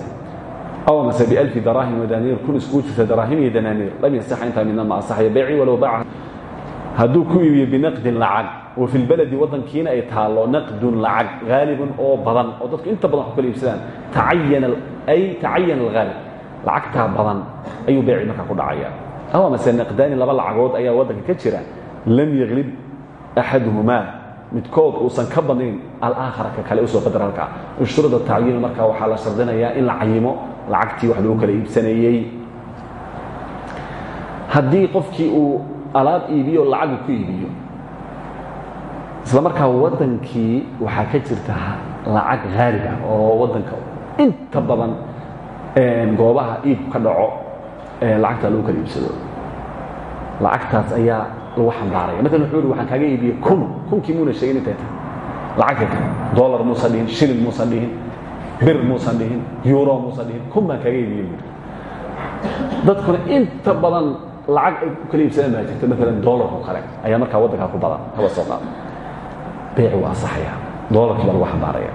mase bialfi daraahim wadanaaniir kun iskugu jirta daraahim iyo danaaniir lam yasaxa intaa midna ma asaxayo beeci walow baaca hadduu ku iibiyo binaqdin lacag wa fi lbaladi waddankiina ay taallo naqdun lacag haalibun oo badan oo dadku inta badan ku kala iibsadaan ay tacayana alghaalib lacagtaa badan ayuu beeci markaa ku dhacaya aw mase naqdaani laba lacagood ayaa waddanka ka jira lam yaglib axaduhumaa midkood uusan ka badnayn alaakhara ka kale u soo qadar halkaa ushturada tacyiinu markaa waxaa la shardinayaa in la cayimo lacagtii wax lagu kala iibsanayey haddii qofkii uu alaab iibiyo lacagu ku iibiyo isla markaa waddankii waxaa ka jirta lacag haalib ah oo waddanka inta badan goobaha iibku ka dhaco lacagtaa lagu kala iibsado. Lacagtaas ayaa lagu xambaaraya. Maalan wuxuu ihi waxaan kaaga iibiyey kun. Kunkii muuna sheegin intay tahay. Lacagta dollar muusan dhihin shilin muusan bir muusan dhihin euro muusan dhihin kun baan kaaga iibiyey buuri dadkuna inta badan lacag ay kala iibsadaan baa jirta maalan dollaroo kale ayaa markaa waddankaa ku badan haba soo qaada beeci waa asaxaya dollarkii baa lagu xambaaraya.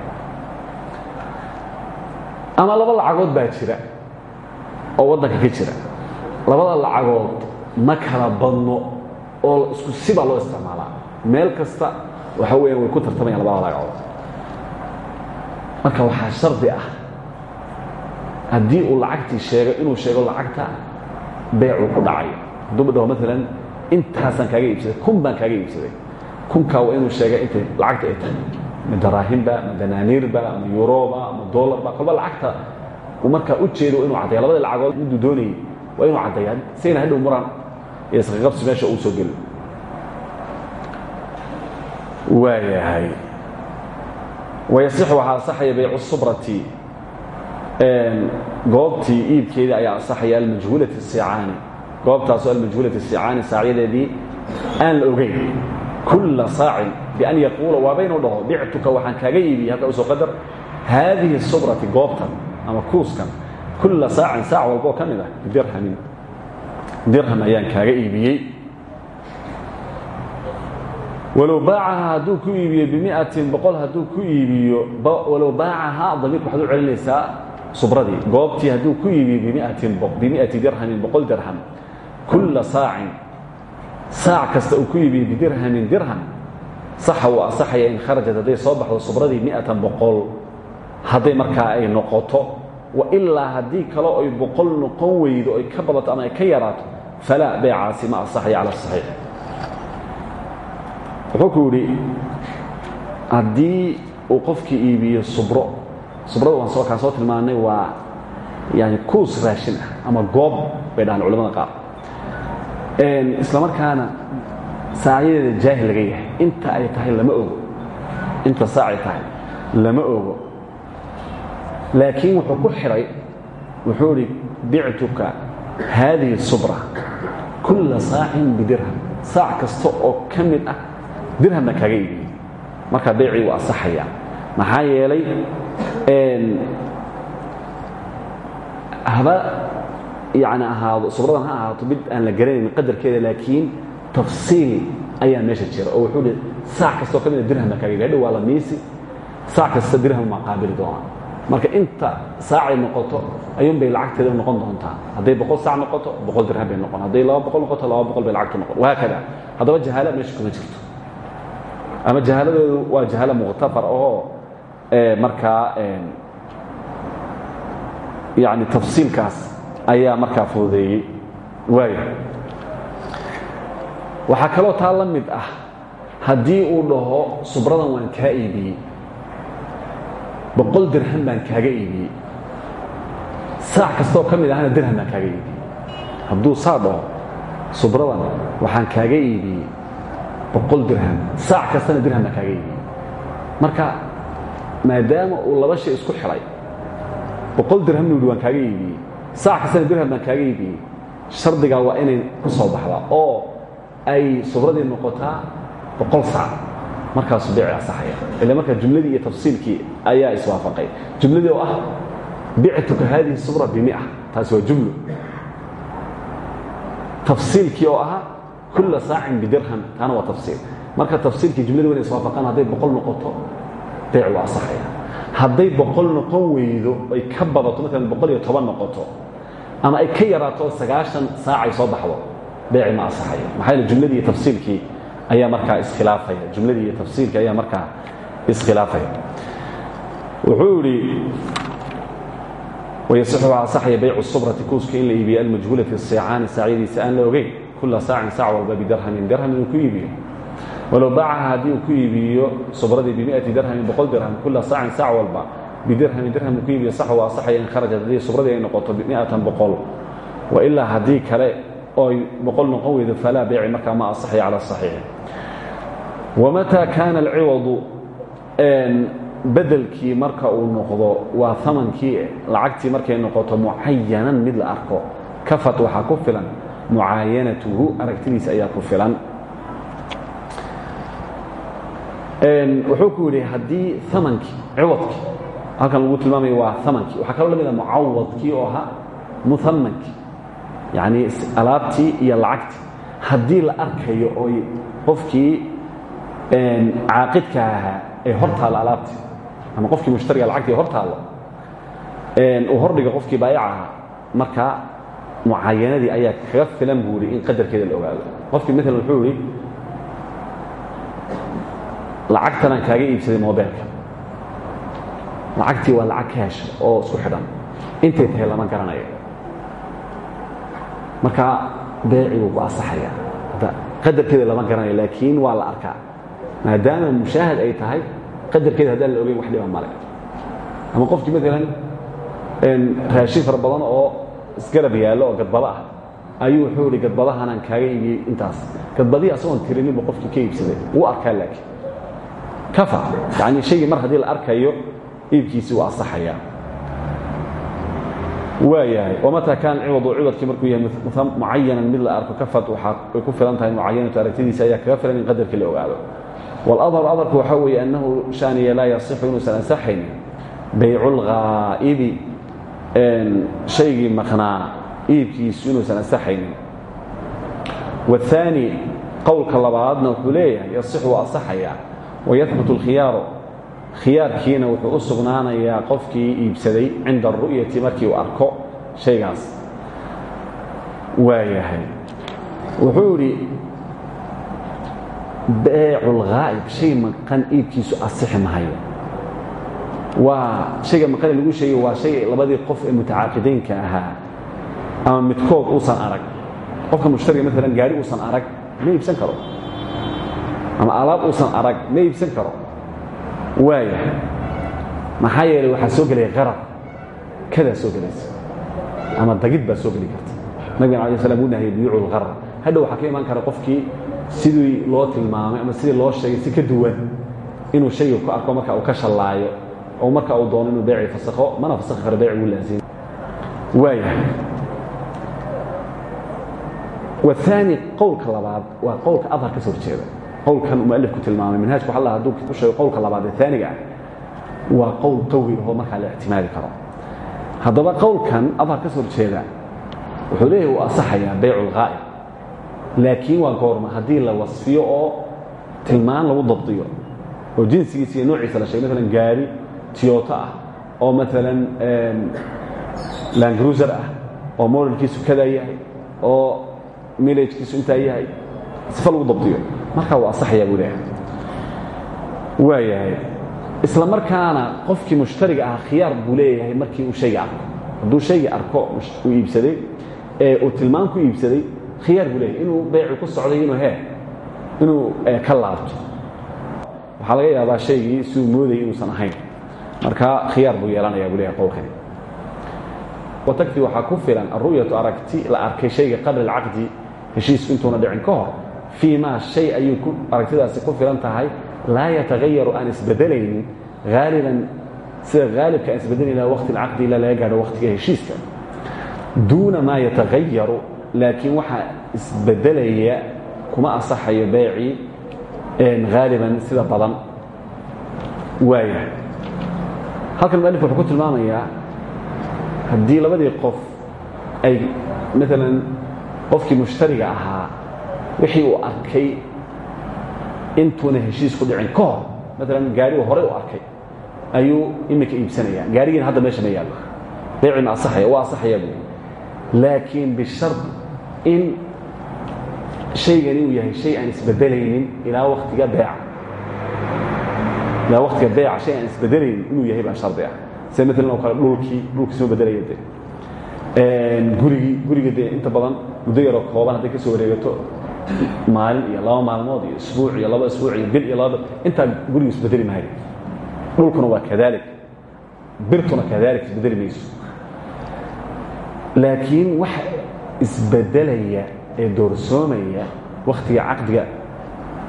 Ama laba lacagood baa jira oo waddanka ka jira. Labada lacagood ma kala badno oo isku sibaa loo isticmaalaa. Meel kasta waxa weeyaan way ku tartamayaan labada lacagood marka waxaa shardi ah haddii uu lacagtii sheego inuu sheego lacagta beecuu ku dhacayo hadduu dhaho maalan intaasaan kaaga iibsaday kun baan kaaga iibsaday. Kunkaa waa inuu sheega intay lacagta ay tahay. Ma daraahimba ma danaaniirba ma yuroba ma dollarba kolba lacagta uu markaa u jeedo inuu caddeeya labadii lacagood miduu doonayay waa inuu caddeeyaa sayna hadhow muran iyo isqaqabsi meesha uu soo geli waayahay wayasix waxaa ansaxaya baycu subrati goobtii iibkeedii ayaa ansaxaya almajhuulati sicaani goobtaasoo almajhuulati sicaani saacyadeedii aan la ogeyn kulla saacin bian yaquula waa baynuu dhaho bictuka waxaan kaaga iibiyey halka u soo qadar haadihi subrati goobtan ama kuuskan kulla saacin saac walboo ka mid ah bidirhamin dirham ayaan kaaga iibiyey walow baacaha hadduu ku iibiyo bimiatin boqol hadduu ku iibiyo walow baacahaa damiirka waxaad u celinaysaa subradii goobtii hadduu ku iibiyo bimiati dirhamin boqol dirham kulla saacin saac kasta ku iibiyo bidirhamin dirham saxa uu asaxaya in kharajat hadday soo baxdo miatan boqol hadday markaa ay noqoto wa ilaa haddii kaloo ay boqol noqon weydo ay ka badato ama ay ka yaraato falaa beecaasi ma asaxaya cala wuxuu ku yidhi haddii uu qofkii iibiyo subro subrada waan soo soo tilmaanay waa yani kuus raashin ah ama goob bay dhahaan culamada qaar. Isla markaana saacyadeeda jaahil laga yahay. Inta ay tahay lama ogo. Inta saacay tahay lama ogo. Laakiin wuxuu ku xidhay wuxuu idhi bictuka haadihi subra kulla saacin bidirham. Saac kasta oo ka mid ah dirhamna kaaga iibiyey markaa baycii wuu asaxayaa maxaa yeelay haba yani ahaado subradan ha ahaato mid aan la garanayn qadarkeeda laakiin tafsiil ayaa meesha jira oo wuxuu hi saac kastoo ka mida iibiy hadhow waa la miisi. Saac kasta dirham maa qaabili doonaa. Marka inta saacay noqoto ayuun bay lacagteeda noqon doontaa. Hadday boqol saac noqoto boqol dirham bay noqon. Hadday laba noqoto laba boqol bay lacagtu noqon. Wahaakada haddaba jahaala meesha kuma jirto ama jahaaladoodu waa jahaalo muqhtafar oo markaa yani tafsiilkaas ayaa markaa fududeeyey. Waaya waxaa kaloo taa la mid ah haddii uu dhaho subradan waan kaa iibiyey. Boqol dirham baan kaaga iibiyey. Saac kastooo ka mid ahana dirham baan kaaga iibiyey. Hadduu saa dhaho subradan waxaan kaaga iibiyey boqol dirham saac kastana dirham baan kaaga iibiyey marka maadaama uu laba shay isku xidhay boqol dirhamna uhi waan kaaga saac kastana dirham baan kaaga iibiyey waa inay ku soo baxdaa oo ay subradii noqotaa boqol saac. Markaasuu beeci asaxaya ila markaa jumladii iyo tafsiilkii ayaa iswaafaqay jumladii oo ah bictuka haadihi subra bimia taasi waa jumlo tafsiilkii oo ahaa kulla saacin bidirham taana waa tafsiil marka tafsiilkii jumladii wana iswaafaqaan hadday boqol noqoto beec waa asaxaya hadday boqol noqon weydo ay ka badato maalan boqol iyo toban noqoto ama ay ka yaraato sagaashan saac ay soo baxdo beeci ma asaxayo maxaa yeele jumladii iyo tafsiilkii ayaa markaa iskhilaafaya jumladii iyo tafsiilkii ayaa markaa iskhilaafaya wuxuu yidhi wayasixu waa asaxaya baycu subrati kuuska in la iibiyo almajhuulati seecaani saacyadiisa aan la ogeyn kula saacin saac walba bidarhamin dirham inuu ku iibiyo. Walow baacaha haddii uu ku iibiyo subradii bimiati dirhamin boqol dirham kula saacin saac walba bidirhamin dirham uu ku iibiyo sax waa kharajat haddii subradii ay noqoto miatan boqol. Wa ilaa haddii kale oy boqol noqon weydo falaa beeci markaa ma asaxaya cala asaxiixi wamataa kaana alciwadu bedelkii marka uu noqdo waa amankii lacagtii markay noqoto mucayanan mid la arko. Kafat waxaa ku filan mucaayanatuhu aragtidiisa ayaa ku filan. Wuxuu ku yidhi haddii amankii ciwadkii halkan lagu tilmaamayo waa amankii waxaa kaloo la mid a mucawadkii oo ahaa muamankii yacni alaabtii iyo lacagtii. Haddii la arkayo oy qofkii caaqidka ahaa ay hor taallo ama qofkii mushtariga lacagtii hor taallo uu hordhiga qofkii baayac ahaa markaa mucaayanadii ayaa kaga filan buu ihi in qadarkeeda la ogaado qofkii maalan wuxuu ihi lacagtanaan kaaga iibsaday mobeelka lacagtii waa lacag kaash oo isku xidhan intay tahay lama garanayo marka beeci wuu ku asaxaya qadarkeeda lama garanayo laakiin waa la arkaa maadaama mushaahad ay tahay qadarkeeda haddaan la ogeyn wax dhiba male ama qofkii maalan raashin fara badan oo isgarab yaallo oo gadbado ah ayuu wuxuu ihi gadbadahanaan kaaga iibiyey intaas gadbadihii asagoon tirininba qofkii ka iibsaday wuu arkaa laakiin kafa yacni shaygii mar haddii la arkayo iibkiisii waa asaxayaa waayahay wamataa kaana ciwadu ciwadkii markuu yahay mucayanan mid la arko kafad waxaa ay ku filan tahay mucayanatu aragtidiisa ayaa kaga filan in qadarkii la ogaado wاlأdhar adarku waxaa weeye annahu shaaniya laa yasixu inuusan ansaxaynin baycu اlghaa'ibi shaygii maqnaa iibkiisu inuusan asaxaynin. Waاthaani qowlka labaadna wuxuu leeyahay yasixu waa asaxayaa wayahbut اlkhiyaaru khiyaarkiina wuxuu u sugnaanayaa qofkii iibsaday cinda aru'yati markii uu arko shaygaas. Waayahay. Wuxuu idhi beecu lghaa'ib shay maqan iibkiisu asixi mahayo waa shayga maqane lagu sheegay waa shay labadii qof ee mutacaaqidaynka ahaa. Ama midkood uusan arag. Qofka mushtariga maalan gaari uusan arag ma iibsan karo. Ama alaab uusan arag ma iibsan karo. Waaya maxaa yeelay waxaa soo gelaya qarab kadaa soo gelaysa. Ama dagid baa soo geli karta. Nabigana alay slam uu nahiyay biyuucu lqarar hadhow waxaa ka imaan kara qofkii sidii loo tilmaamay ama sidii loo sheegay si ka duwan inuu shayga ku arko marka uu ka shallaayo oo marka uu doono inuu beecii fasakho mana fasakhi karo beeci uu laasin waayahay. Waثaani qowlka labaad waa qowlka adhar ka soo horjeeda. Qowlkan uu mualifku tilmaamay manhaajku waxa la hadduu ku sheego qowlka labaad ee aaniga ah waa qowl qawi ahoo markaa la ictimaadi karo. Haddaba qowlkan adhar ka soo horjeeda wuxuu leeyahay uu asaxayaa baycu lghaa'ib laakiin waa goorma haddii la wasfiyo oo tilmaan lagu dabdiyo oo jinsigiisa iyo noociisa la sheegay maalan gaari tiyoto ah oo maalan langruser ah oo modelkiisu kadaa yahay oo milajkiisu intaa yahay sifa lagu dabdiyo. Markaa wuu asaxayaa buu leeyahay. Waa yahay. Isla markaana qofkii mushtariga ahaa khiyaar buu leeyahay markii uu shayga arko. Hadduu shayga arko uu iibsaday ee uu tilmaan ku iibsaday khiyaar buu leeyahay. Inuu bayci ku socday inuu hee inuu ka laabto. Waxaa laga yaabaa shaygii siduu moodayay inuusan ahayn marka khiyaar buu yeelanayaa buu leeyahay qowlkani. Watakfi waxaa ku filan aru'yatu aragti la arkay shayga qabla alcaqdi heshiisku intuuna dhicin ka hor fii maa shay ayuu aragtidaasi ku filan tahay laa yatagayaru aan isbedelaynin haaliban sida haalibka aan isbedelayna waqti alcaqdi ilaa laga gaadho waqtiga heshiiska. Duuna maa yatagayaru laakiin waxaa isbedelaya kuma asaxayo beecii haaliban sida badan. Waayahay halkan mualif wuxuu ku tilmaamayaa haddii labadii qof ay maalan qofkii mushtariga ahaa wixii uu arkay intuuna heshiis ku dhicin ka hor maalan gaarigu horey u arkay ayuu iminka iibsanayaa gaarigiina hadda meesha ma yaallo. Beecina asaxaya waa asaxayaa buu laakiin bishard in shaygani uu yahay shay aan isbedelaynin ilaa waktiga beeca ilaa waktiga beeca shay aan isbedelaynin inuu yahay baa shardi ah. Sida maalan oo kale dhulkii dhulkii soo bedelaya de gurigii guriga dee inta badan muddo yaroo kooban hadday ka soo wareegato maalin iyo laba maalmood iyo isbuuc iyo laba isbuuc iyo bil iyo laba intaa gurigu isbedeli maayo dhulkuna waa kadalik. Birtuna kadalik isbedeli mayso. Laakiin waxa isbedelaya ee doorsoomaya wakhtiga caqdiga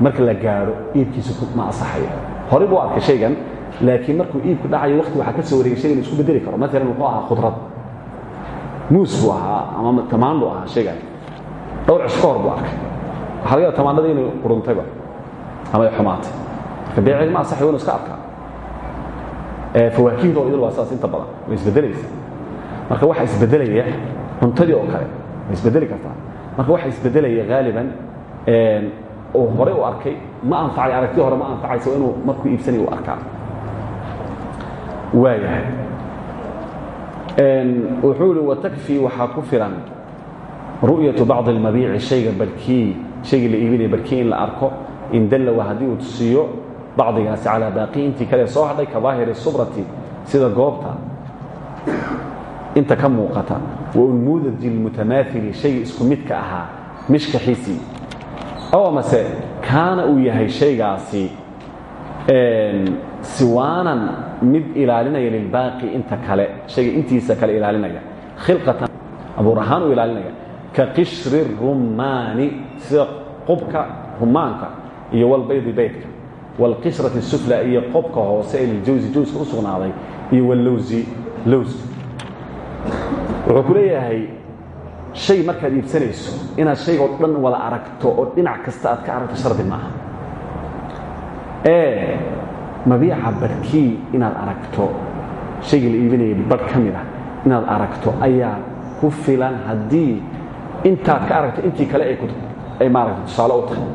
marka la gaadho iibkiisa ma asaxayo horey buu arkay shaygan laakiin markuu iibku dhacayo wakti waxaa ka soo wareegay shaygan isku bedeli karo. Maalan wuxuu ahaa khudrad. Muus buu ahaa ama tamaan buu ahaa shaygan. Dhowr hor buu arkay. Waxa laga yaaba tamaanadii inay quruntayba ama ay xumaatay. Marka beeceed ma asaxay waynu iska arkaa. Fawaakiihda oo idil waa saas inta badan. Way isbedelaysa marka waxa isbedelaya cuntadii oo kale isbedeli kartaa. Marka waxa isbedelaya haaliban uu horey u arkay ma anfacay aragti hore ma anfacayso inuu markuu iibsanay u arkaa. Waayahay wuxuu ihi watakfii waxaa ku filan ru'yatu bacdi اlmabiici shayga barkii shaygii la iibinaya barkii in la arko in dallawa haddii uu tusiiyo bacdigaasi calaa baaqii intii kale soo hadhay ka daahiri subrati sida goobta inta ka muuqata waulmuudaji اlmutamaaili shay isku midka ahaa mishkaxiisii. Amase kaana uu yahay shaygaasi siwaanan mid ilaalinaya lilbaaqi inta kale shayga intiisa kale ilaalinaya khilqatan abuur ahaan u ilaalinaya ka qishri rumaani qubka rumaanka iyo walbaydi baydka wاlqishrati sufla iyo qobka hoose ee liljawsi jawska u sugnaaday iyo wallowsi lowska wuxuu ku leeyahay shay markaad iibsanayso inaad shaygoo dhan wada aragto oo dhinac kasta aad ka aragto shardi maaha. Ee mabiica barhkii inaad aragto shaygii la iibinayay barh ka ah inaad aragto ayaa ku filan haddii intaad ka aragto intii kale ay maaragta tusaale u tahay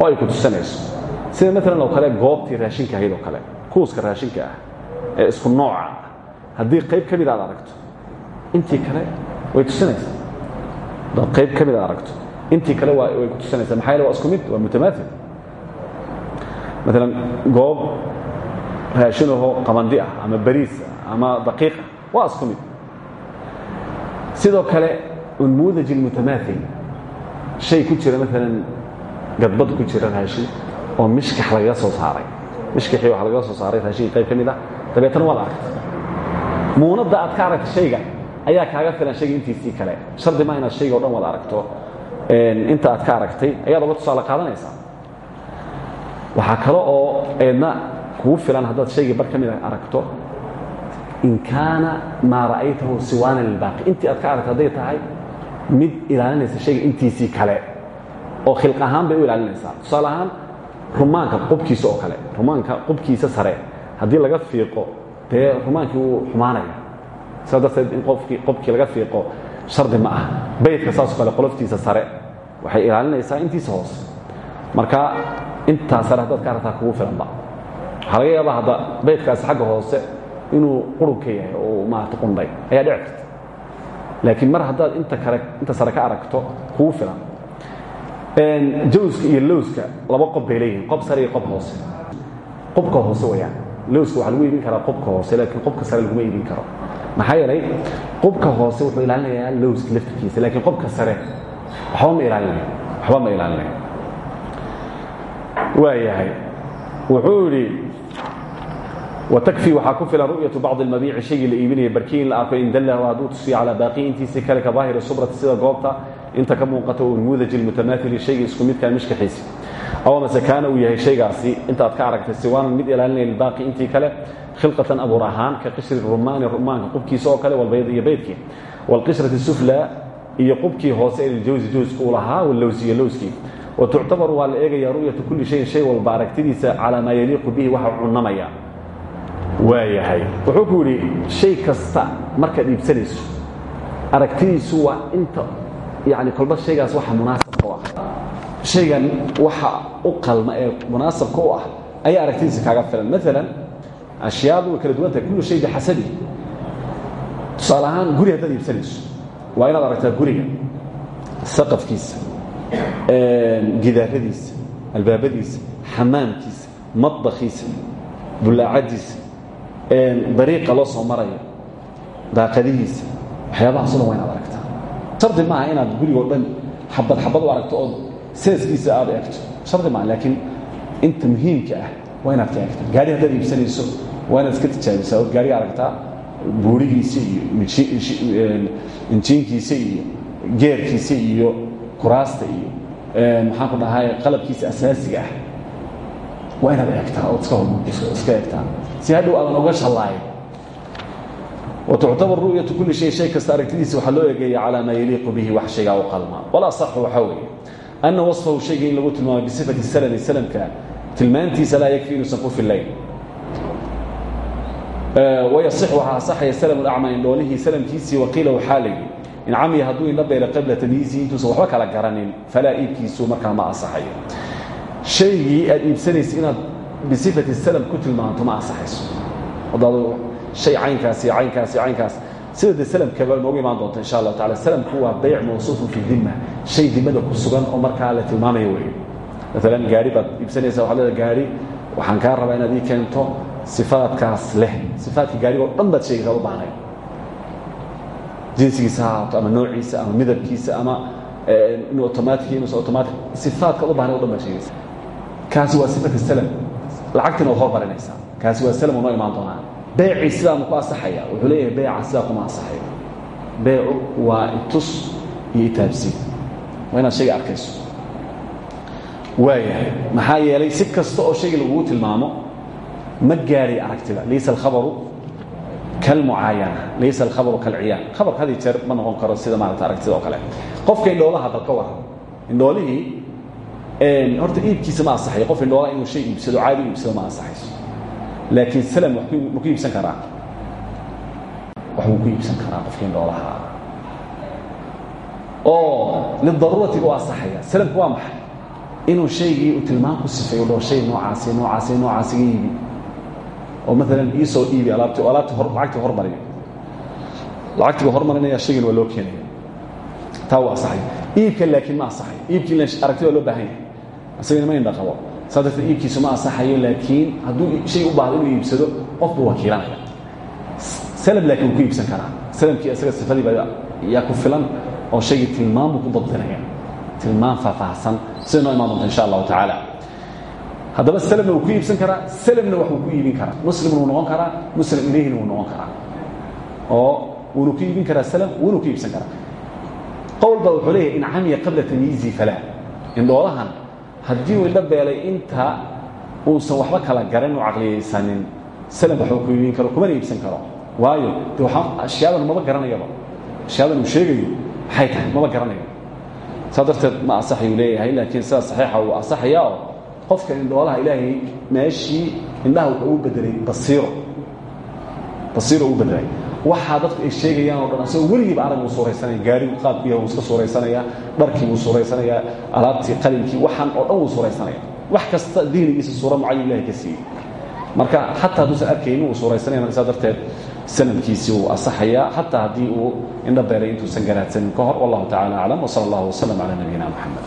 oo ay ku tusanayso. Sida maalan oo kale goobtii raashinka ahayd oo kale kuuska raashinka ah ee isku nooca ah haddii qayb ka mid aad aragto intii kale way tusinaysaa haddaad qayb ka aragto. Intii kale way ku tusinaysaa maxaa yaele waa isku mid waa mutamaail maalan goob raashinahoo qabandi ah ama bariis ah ama daqiiq ah mid. Sidoo kale unmuudaj ilmutamaail shay ku jira maalan gadbad ku jira raashin oo mishkax lagaga soo saaray. Mishkaxii waxa lagaga soo saaray raashinkii qayb ka ah. Dabeetana waad muunadda aad ka aragta shayga ayaa kaaga filan shayga intiisii kale. Shardi maa inaad shayga o dhan wada aragto. Inta aad ka aragtay ayaad oga tusaale qaadanaysaa? Waxaa kale oo eedna kugu filan haddaad shayga bar ka mid aragto in kaana maa ra'aytahu siwaana lilbaaqi intii aad ka aragto tahay mid ilaalinaysa shayga intiisii kale. Oo khilq ahaan bay u ilaalinaysaa. Tusaale rumaanka qubkiisa oo kale rumaanka qubkiisa sare haddii laga fiiqo dee rumaankii wuu sidaa darteed in qobkii laga fiiqo shardi ma ah baydka saasoo kale qoloftiisa sare waxay ilaalinaysaa intiisa hoose marka intaa sare haddaad ka kugu filanba waxaa laga yaabaa hadda baydkaasi xagga hoose inuu qurub ka yahay oo maarata qundhay ayaa dhici karta laakiin mar haddaad inta kale inta sare ka aragto kugu filan jawska iyo lowska laba qob bay qob sare iyo qob hoose qobka hoose wayaan lowska waxaa lagu iibin karaa qobka hoose laakiin qobka sare laguma iibin karo maxaa yeelay qubka hoose wuxuu ilaalinayaa lowska laftirkiisa laakiin qobka sare waxba ma ilaalinayo waxba ma ilaalinayo waa yahay wuxuu yidhi watakfii waxaa ku filan ru'yatu bacdi almabiici shaygii la iibinaya barkii in la arko in dallahu hadduu tusiyo calaa baaqi intiisii kale ka daahiri subrati sida goobta inta ka muuqata oo numuudaji lmutamaahili shaygii isku midkaa mishkaxiisi aw amase kaana uu yahay shaygaasi intaad ka aragtay siwaanan mid ilaalinaya libaaqi intii kale khilqatan abuur ahaan ka qishri rumaani rumaanka qubkiisa oo kale walbayd iyo baydkii wاlqishrati sufla iyo qubkii hoose liljawsi jawska u lahaa wallowsi iyo lowskii watuctabaru waa la eegaya ru'yatu kulli shayin shay walba aragtidiisa calaa maa yaliiqu bihi waxa cunamaya. Waayahay. Wuxuu ku yidhi shay kasta markaad iibsanayso aragtidiisu waa inta yani kolba shaygaas waxa munaasabka u ah. Shaygan waxa u qalma ee munaasabka u ah ayaa aragtidiisa kaaga filan. Maalan ashyaadu way kala duwan tahay kullu shay bixasabi tusaale ahaan guri haddaad iibsanayso waa inaad aragtaa guriga saqafkiisa gidaaradiisa albaabadiisa xamaamkiisa madbakiisa bulaacadiisa dariiqa loo soo marayo daaqadihiisa waxyaabahaasoo dhan waa inaad aragtaa. Shardi maaha inaad gurigoo dhan xabad xabad aragto ood seeskiisa aad eegto. Shardi maaha laakiin inta muhiimka ah waa inaad ka eegtaa gaari haddaad iibsanayso waa inaad iska tijaabisaa ood gaariga aragtaa buurigiisa iyo injiinkiisa iyo geerkiisa iyo kuraasta iyo maxaan ku dhahay qalabkiisa asaasiga ah waa inaad eegtaa ood iska eegtaa si hadhow aadan oga shallaayo watuctabar ru'yatu kulli shay shay kasta aragtidiisa waxaa loo eegeeya calaa maa yaliiqu bihi wax shaygaa u qalma asaxu waxaa weeye ana wasfahu shayga in lagu tilmaamo bisifati salami salamka tilmaantiisa laa yakfi inuusan ku fillayn wayasix waxaa asaxaya salam lacma indhoolihii salamkiisii waqiila waxaa layidhi in camiya hadduu indha beela qabla tamyiizihi intuusan waxba kala garanin falaa iibkiisu markaa ma asaxayo shaygii aad iibsanaysa inaad bisifati salam ku tilmaanto ma asaxayso haddaad shay caynkaasi caynkaasi caynkaas sida de salamkaba nooga imaan doonta insha allahu tacala salamku waa bayc mawsuufun fi dimma shay dimada ku sugan oo markaa la tilmaamaya weeye maalan gaari baad iibsanaysa waxaad leedahay gaari waxaan kaa rabaa inaad ii keento sifaadkaas leh. Sifaadka gaarigoo dhan baad sheegaysaa u baahnay jinsigiisa ha ahaato ama noociisa ama midabkiisa ama inuu automatic inuusan automatic sifaadkaad u bahnay o dhan baad sheegaysa kaasi waa sifat salam lacagtina waad hormarinaysaa. Kaasi waa salam noo imaan doonaa. Beecii sidaa ma ku asaxaya wuxuu leeyahay beeca sidaa kuma asaxayo beecu waa itus iyo itaabsiin waa inaad shayga arkayso waayahay maxaa yeelay si kasta oo shayga lagugu tilmaamo ma gaadhay aragtida laysa alkhabaru kalmucaayana laysa alkhabaru kalciyaan khabarka had iyo jeer ma noqon karo sida maarata aragtida oo kale. Qofka indhoolaha bal ka waran indhoolihii horta iibkiisa ma asaxayo qof indhoolaha inuu shay iibsado caadi u ma asaxayso laakiin salam ma ku iibsan karaa waxbuu ku iibsan karaa qofkii indhoolaha. Oo lidaruurati u asaxaya salamku waa maxay inuu shaygii uu tilmaan ku sifeeyo dhoo shay noocaasi noocaasi noocaasiga iibi oo maalan iisoo iibi alaabti oo alaabti lacagtii hormariyo lacagtiiba hormarinaya shaygin waa loo keenaya. Taa waa asaxaya iibka laakiin ma asaxayo iibkii aragtida waa loo baahan yahay. Asagana ma indha qabo saa darteed iibkiisu ma asaxayo laakiin hadduu shay u baahdo inuu iibsado qof buu wakiilanaya salab laakiin wuu ku iibsan karaa. Salamkii isaga sifadiiba yaa ku filan oo shaygii tilmaan buu ku dabdinaya tilmaan faahfaahsan sida noo imaan doonta insha allahu tacaala haddaba salamna wuu ku iibsan karaa salamna wax wuu ku iibin karaa. Muslimna wuu noqon karaa muslim ileyhina wuu noqon karaa. Oo wuuna ku iibin karaa salam wuuna ku iibsan karaa. Qowl baa wuxuu leeyahay in camiya qabla tamyiizi falaa indhoolahan haddii uu indho beelay inta uusan waxba kala garan u caqliyaysanin salam waxba ku iibin karo kumana iibsan karo. Waayo de waxaa ashyaadan maba garanayaba ashyadan uu sheegayo maxay tahay? Maba garanayo saa darteed ma asaxayuu leeyahay laakiin sida saxiixa uu asaxaya oo qofka indhoolaha ilaahay meeshii indhaha wuxuu u bedelay basiiro. Basiiro u bedelay waxaa dadku ay sheegayaan oo dhan asagoo weligiiba arag uu suuraysanaya gaarigu qaabku yahay wuu iska suuraysanayaa dharkii wuu suuraysanayaa alaabtii qalinkii waxaan oo dhan wuu suuraysanaya. Wax kasta dihnigiisa suura mucayan ilahay ka siiyey. Marka xataa hadduusan arkaynin wuu suuraysanaya marka saa darteed sanadkiisii wuu asaxayaa xataa haddii uu indho beelay intuusan garaadsanin ka hor wallahu tacala aclam wsala allah wasalam calaa nabiyina moxamed